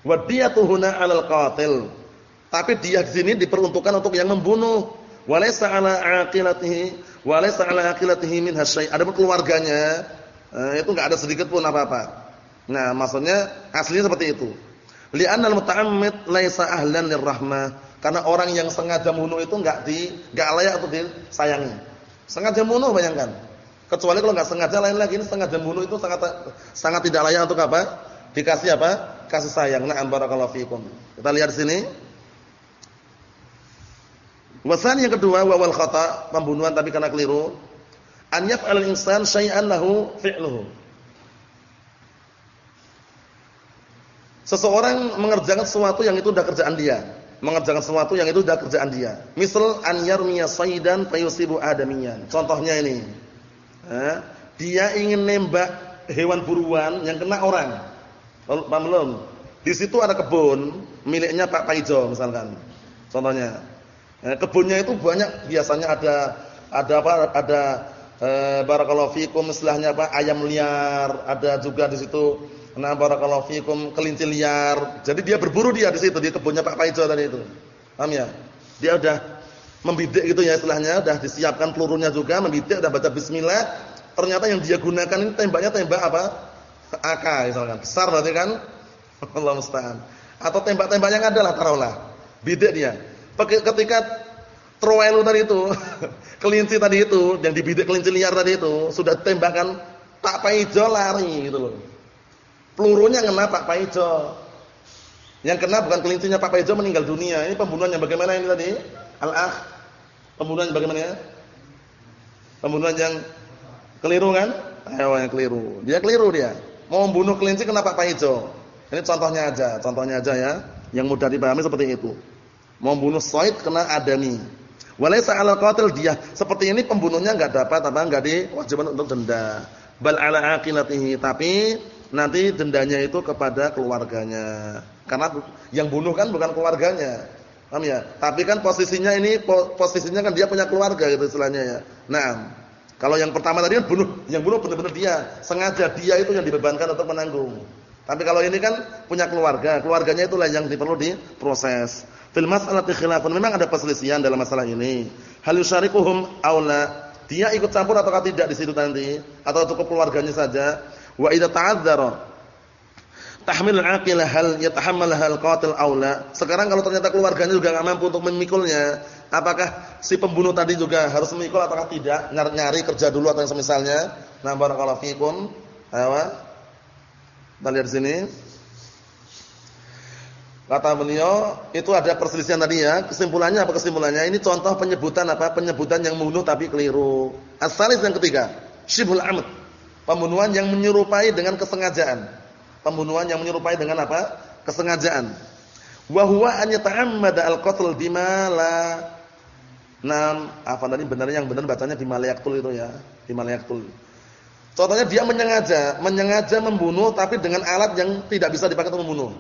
Wa diyatu huna 'alal qatil. Tapi dia di sini diperuntukkan untuk yang membunuh. Wa 'ala aqilatihi wa 'ala aqilatihi min hasyai. Adapun keluarganya eh, itu enggak ada sedikit pun apa-apa. Nah, maksudnya aslinya seperti itu. Li'anna al-muta'ammid laysa ahlan lirrahmah. Karena orang yang sengaja membunuh itu enggak di enggak layak untuk disayangi. Sengaja membunuh bayangkan. Kecuali kalau nggak sengaja lain lagi ini sengaja bunuh itu sangat sangat tidak layak untuk apa? Dikasih apa? Kasih sayang. Na'am barakallahu fikum. Kita lihat sini. Wasan yang kedua wawal khata, pembunuhan tapi karena keliru. An yaf'al insan syai'an lahu fi'luhu. Seseorang mengerjakan sesuatu yang itu sudah kerjaan dia. Mengerjakan sesuatu yang itu sudah kerjaan dia. Misal an yarmiya saydan fayusibu adamiyan. Contohnya ini dia ingin nembak hewan buruan yang kena orang. Paham belum? Di situ ada kebun miliknya Pak Paijo misalkan. Contohnya. Eh, kebunnya itu banyak biasanya ada ada apa? Ada eh, barakallahu fikum istilahnya apa? ayam liar, ada juga di situ nah barakallahu fikum kelinci liar. Jadi dia berburu dia di situ di kebunnya Pak Paijo tadi itu. Paham ya? Dia udah membidik gitu ya istilahnya, sudah disiapkan pelurunya juga, membidik, sudah baca bismillah. Ternyata yang dia gunakan ini tembaknya tembak apa? AK misalkan. Besar berarti kan? Allah musta'an. Atau tembak-tembak yang ada lah taruhlah. Bidik dia. Ketika trowelu tadi itu, kelinci tadi itu, yang dibidik kelinci liar tadi itu, sudah tembakan Pak Paijo lari gitu loh. Pelurunya kena Pak Paijo. Yang kena bukan kelincinya Pak Paijo meninggal dunia. Ini pembunuhan yang bagaimana ini tadi? Al-akh Pembunuhan bagaimana ya? Pembunuhan yang keliru kan? Ayo yang keliru. Dia keliru dia. Mau membunuh kelinci kenapa Pak Hijau? Ini contohnya aja, contohnya aja ya. Yang mudah dipahami seperti itu. Mau membunuh Said kena adami. Walaysa 'alal qatil dia. Seperti ini pembunuhnya enggak dapat apa enggak diwajibkan untuk denda. Bal 'ala aqilatihi, tapi nanti dendanya itu kepada keluarganya. Karena yang bunuh kan bukan keluarganya. Paham ya? Tapi kan posisinya ini posisinya kan dia punya keluarga gitu istilahnya ya. Nah, kalau yang pertama tadi kan bunuh, yang bunuh benar-benar dia, sengaja dia itu yang dibebankan untuk menanggung. Tapi kalau ini kan punya keluarga, keluarganya itulah yang perlu diproses. Fil mas'alati khilafun, memang ada perselisihan dalam masalah ini. Hal yusyarikuhum aula, dia ikut campur ataukah tidak di situ nanti atau cukup keluarganya saja. Wa idza ta'adzara tahmil aqilah hal yatahammal hal qatil aula. Sekarang kalau ternyata keluarganya juga enggak mampu untuk memikulnya, apakah si pembunuh tadi juga harus memikul ataukah tidak? Nyari kerja dulu atau yang semisalnya. Nah, barakallahu fikum. Ayo. Kita lihat sini. Kata beliau, itu ada perselisihan tadi ya. Kesimpulannya apa kesimpulannya? Ini contoh penyebutan apa? Penyebutan yang membunuh tapi keliru. Asalis yang ketiga, syibhul amd. Pembunuhan yang menyerupai dengan kesengajaan pembunuhan yang menyerupai dengan apa? Kesengajaan. Wa huwa an yata'ammada al-qatl bima la Nam, apa tadi benar yang benar bacanya bima la yaqtul itu ya, bima la yaqtul. Contohnya dia menyengaja, menyengaja membunuh tapi dengan alat yang tidak bisa dipakai untuk membunuh.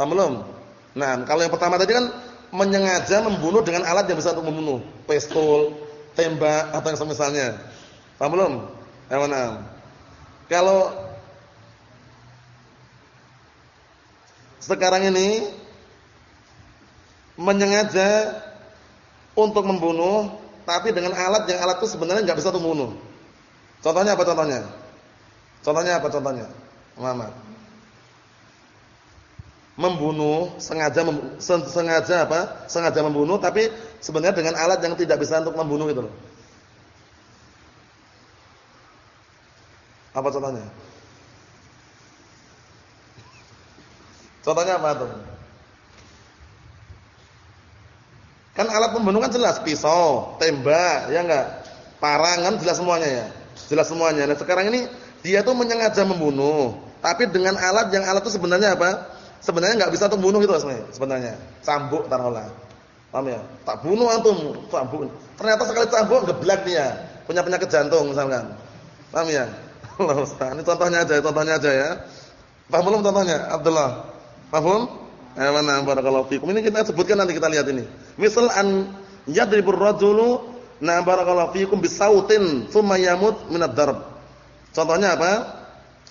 Paham belum? Nah, kalau yang pertama tadi kan menyengaja membunuh dengan alat yang bisa untuk membunuh, pistol, tembak atau yang semisalnya. Paham belum? Ya mana? Kalau sekarang ini menyengaja untuk membunuh tapi dengan alat yang alat itu sebenarnya nggak bisa membunuh. Contohnya apa contohnya? Contohnya apa contohnya? Mama. Membunuh sengaja mem, sengaja apa? Sengaja membunuh tapi sebenarnya dengan alat yang tidak bisa untuk membunuh itu. Apa contohnya? Contohnya apa tuh? Kan alat pembunuh kan jelas pisau, tembak, ya enggak? Parang kan jelas semuanya ya. Jelas semuanya. Nah, sekarang ini dia tuh menyengaja membunuh, tapi dengan alat yang alat itu sebenarnya apa? Sebenarnya enggak bisa untuk membunuh itu sebenarnya. Cambuk taruhlah. Paham ya? Tak bunuh antum, cambuk. Ternyata sekali cambuk geblak dia, punya penyakit jantung misalkan. Paham ya? Allah Ustaz. Ini contohnya aja, contohnya aja ya. Paham belum contohnya? Abdullah. Paham? Eh mana barakallahu fikum. Ini kita sebutkan nanti kita lihat ini. Misal an yadribur rajulu na barakallahu fikum bisautin thumma yamut min ad-darb. Contohnya apa?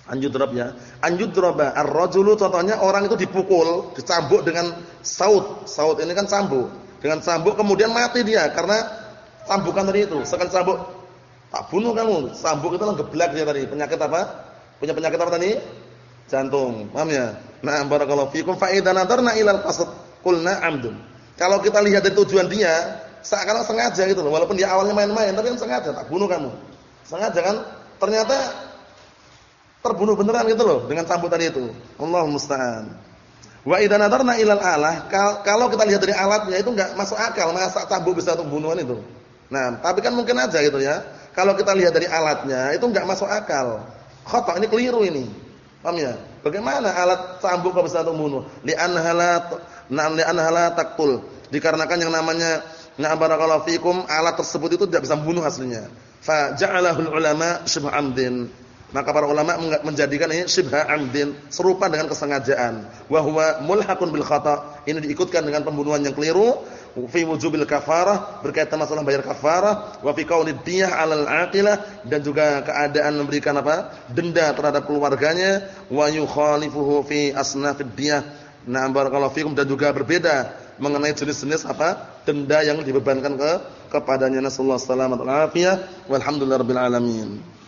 Anjudrab ya. Anjudraba ar-rajulu contohnya orang itu dipukul, dicambuk dengan saut. Saut ini kan cambuk. Dengan cambuk kemudian mati dia karena cambukan tadi itu. Sekali cambuk tak bunuh kamu. Cambuk itu kan geblak dia tadi. Penyakit apa? Punya penyakit apa tadi? Jantung. Paham ya? Nah, barakallahu fikum fa idza nadarna ilal qasd qulna amdun. Kalau kita lihat dari tujuan dia, seakan sengaja gitu loh. Walaupun dia awalnya main-main, tapi kan sengaja tak bunuh kamu. Sengaja kan? Ternyata terbunuh beneran gitu loh dengan cambuk tadi itu. Allah musta'an. Wa idza nadarna ilal alah, kalau kita lihat dari alatnya itu enggak masuk akal, masa cambuk bisa bunuhan itu. Nah, tapi kan mungkin aja gitu ya. Kalau kita lihat dari alatnya itu enggak masuk akal. Khata ini keliru ini. Paham ya? Bagaimana alat cambuk kok bisa untuk membunuh? Li'annaha la na'am li'annaha la taqtul. Dikarenakan yang namanya na'am barakallahu fikum alat tersebut itu tidak bisa membunuh aslinya. Fa ja'alahul ulama syibha amdin. Maka para ulama menjadikan ini syibha amdin serupa dengan kesengajaan. Wa huwa mulhaqun bil khata. Ini diikutkan dengan pembunuhan yang keliru. Fi wujubil kafarah berkaitan masalah bayar kafarah. Wa fi qaulid diyah 'alal 'aqilah dan juga keadaan memberikan apa? Denda terhadap keluarganya. Wa yukhalifuhu fi asnafid diyah. Na'am barakallahu fikum dan juga berbeda mengenai jenis-jenis apa? Denda yang dibebankan ke kepadanya. Nasallahu alaihi wasallam. Walhamdulillahirabbil alamin